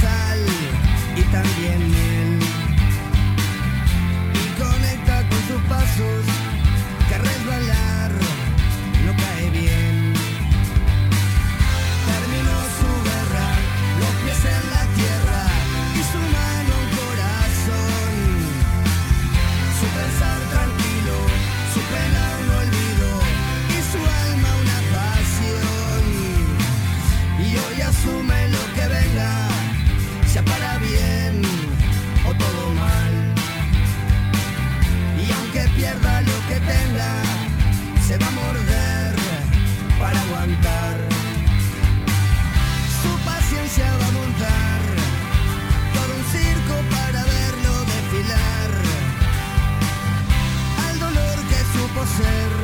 Sal y también miel. Y conecta con sus pasos, que resbalar que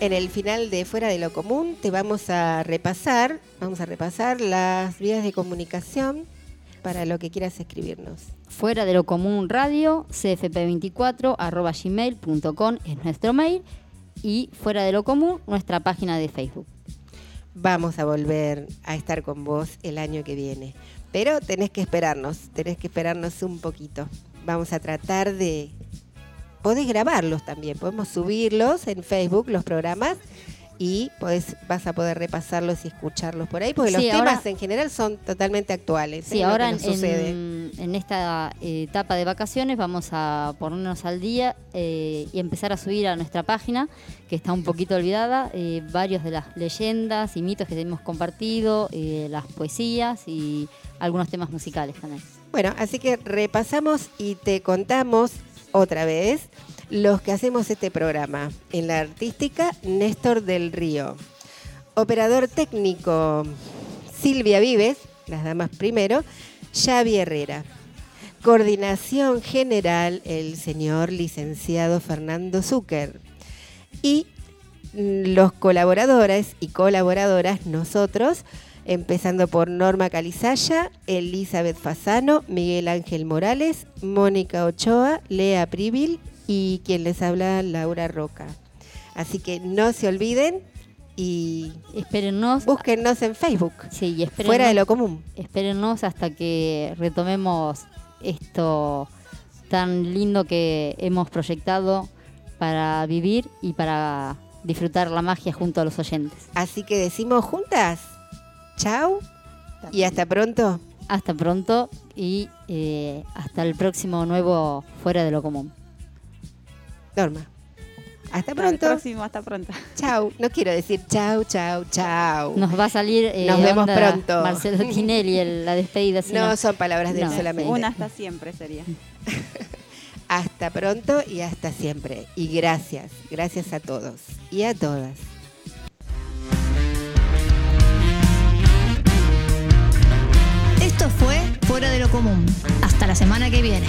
En el final de Fuera de lo Común te vamos a repasar, vamos a repasar las vías de comunicación para lo que quieras escribirnos. Fuera de lo común radio, cfp24 arroba gmail.com es nuestro mail y fuera de lo común nuestra página de Facebook. Vamos a volver a estar con vos el año que viene. Pero tenés que esperarnos, tenés que esperarnos un poquito. Vamos a tratar de... Podés grabarlos también, podemos subirlos en Facebook, los programas, y podés, vas a poder repasarlos y escucharlos por ahí, porque Sí, los ahora- temas en general son totalmente actuales. Sí, ¿eh? Ahora en, en- en esta eh, etapa de vacaciones vamos a ponernos al día eh, y empezar a subir a nuestra página, que está un poquito olvidada, eh, varios de las leyendas y mitos que hemos compartido, las poesías y algunos temas musicales también. Bueno, así que repasamos y te contamos otra vez los que hacemos este programa. En la artística, Néstor del Río. Operador técnico, Silvia Vives, las damas primero, Xavi Herrera. Coordinación general, el señor licenciado Fernando Zucker. Y mm, los colaboradores y colaboradoras, nosotros, empezando por Norma Calizaya, Elizabeth Fasano, Miguel Ángel Morales, Mónica Ochoa, Lea Privil y quien les habla, Laura Roca. Así que no se olviden y espérennos. Búsquennos en Facebook. Sí, Fuera de lo común. Espérennos hasta que retomemos esto tan lindo que hemos proyectado para vivir y para disfrutar la magia junto a los oyentes. Así que decimos juntas, chao y hasta pronto. Hasta pronto y eh, hasta el próximo nuevo Fuera de lo Común. Norma. Hasta Hasta pronto. próximo, hasta pronto. Chao. No quiero decir chao, chao, chao. Nos va a salir eh, Nos vemos onda pronto. Marcelo Tinelli, el- la despedida. No, son palabras de él No. solamente. Una hasta siempre sería. Hasta pronto y hasta siempre. Y gracias. Gracias a todos y a todas. Esto fue Fuera de lo Común. Hasta la semana que viene.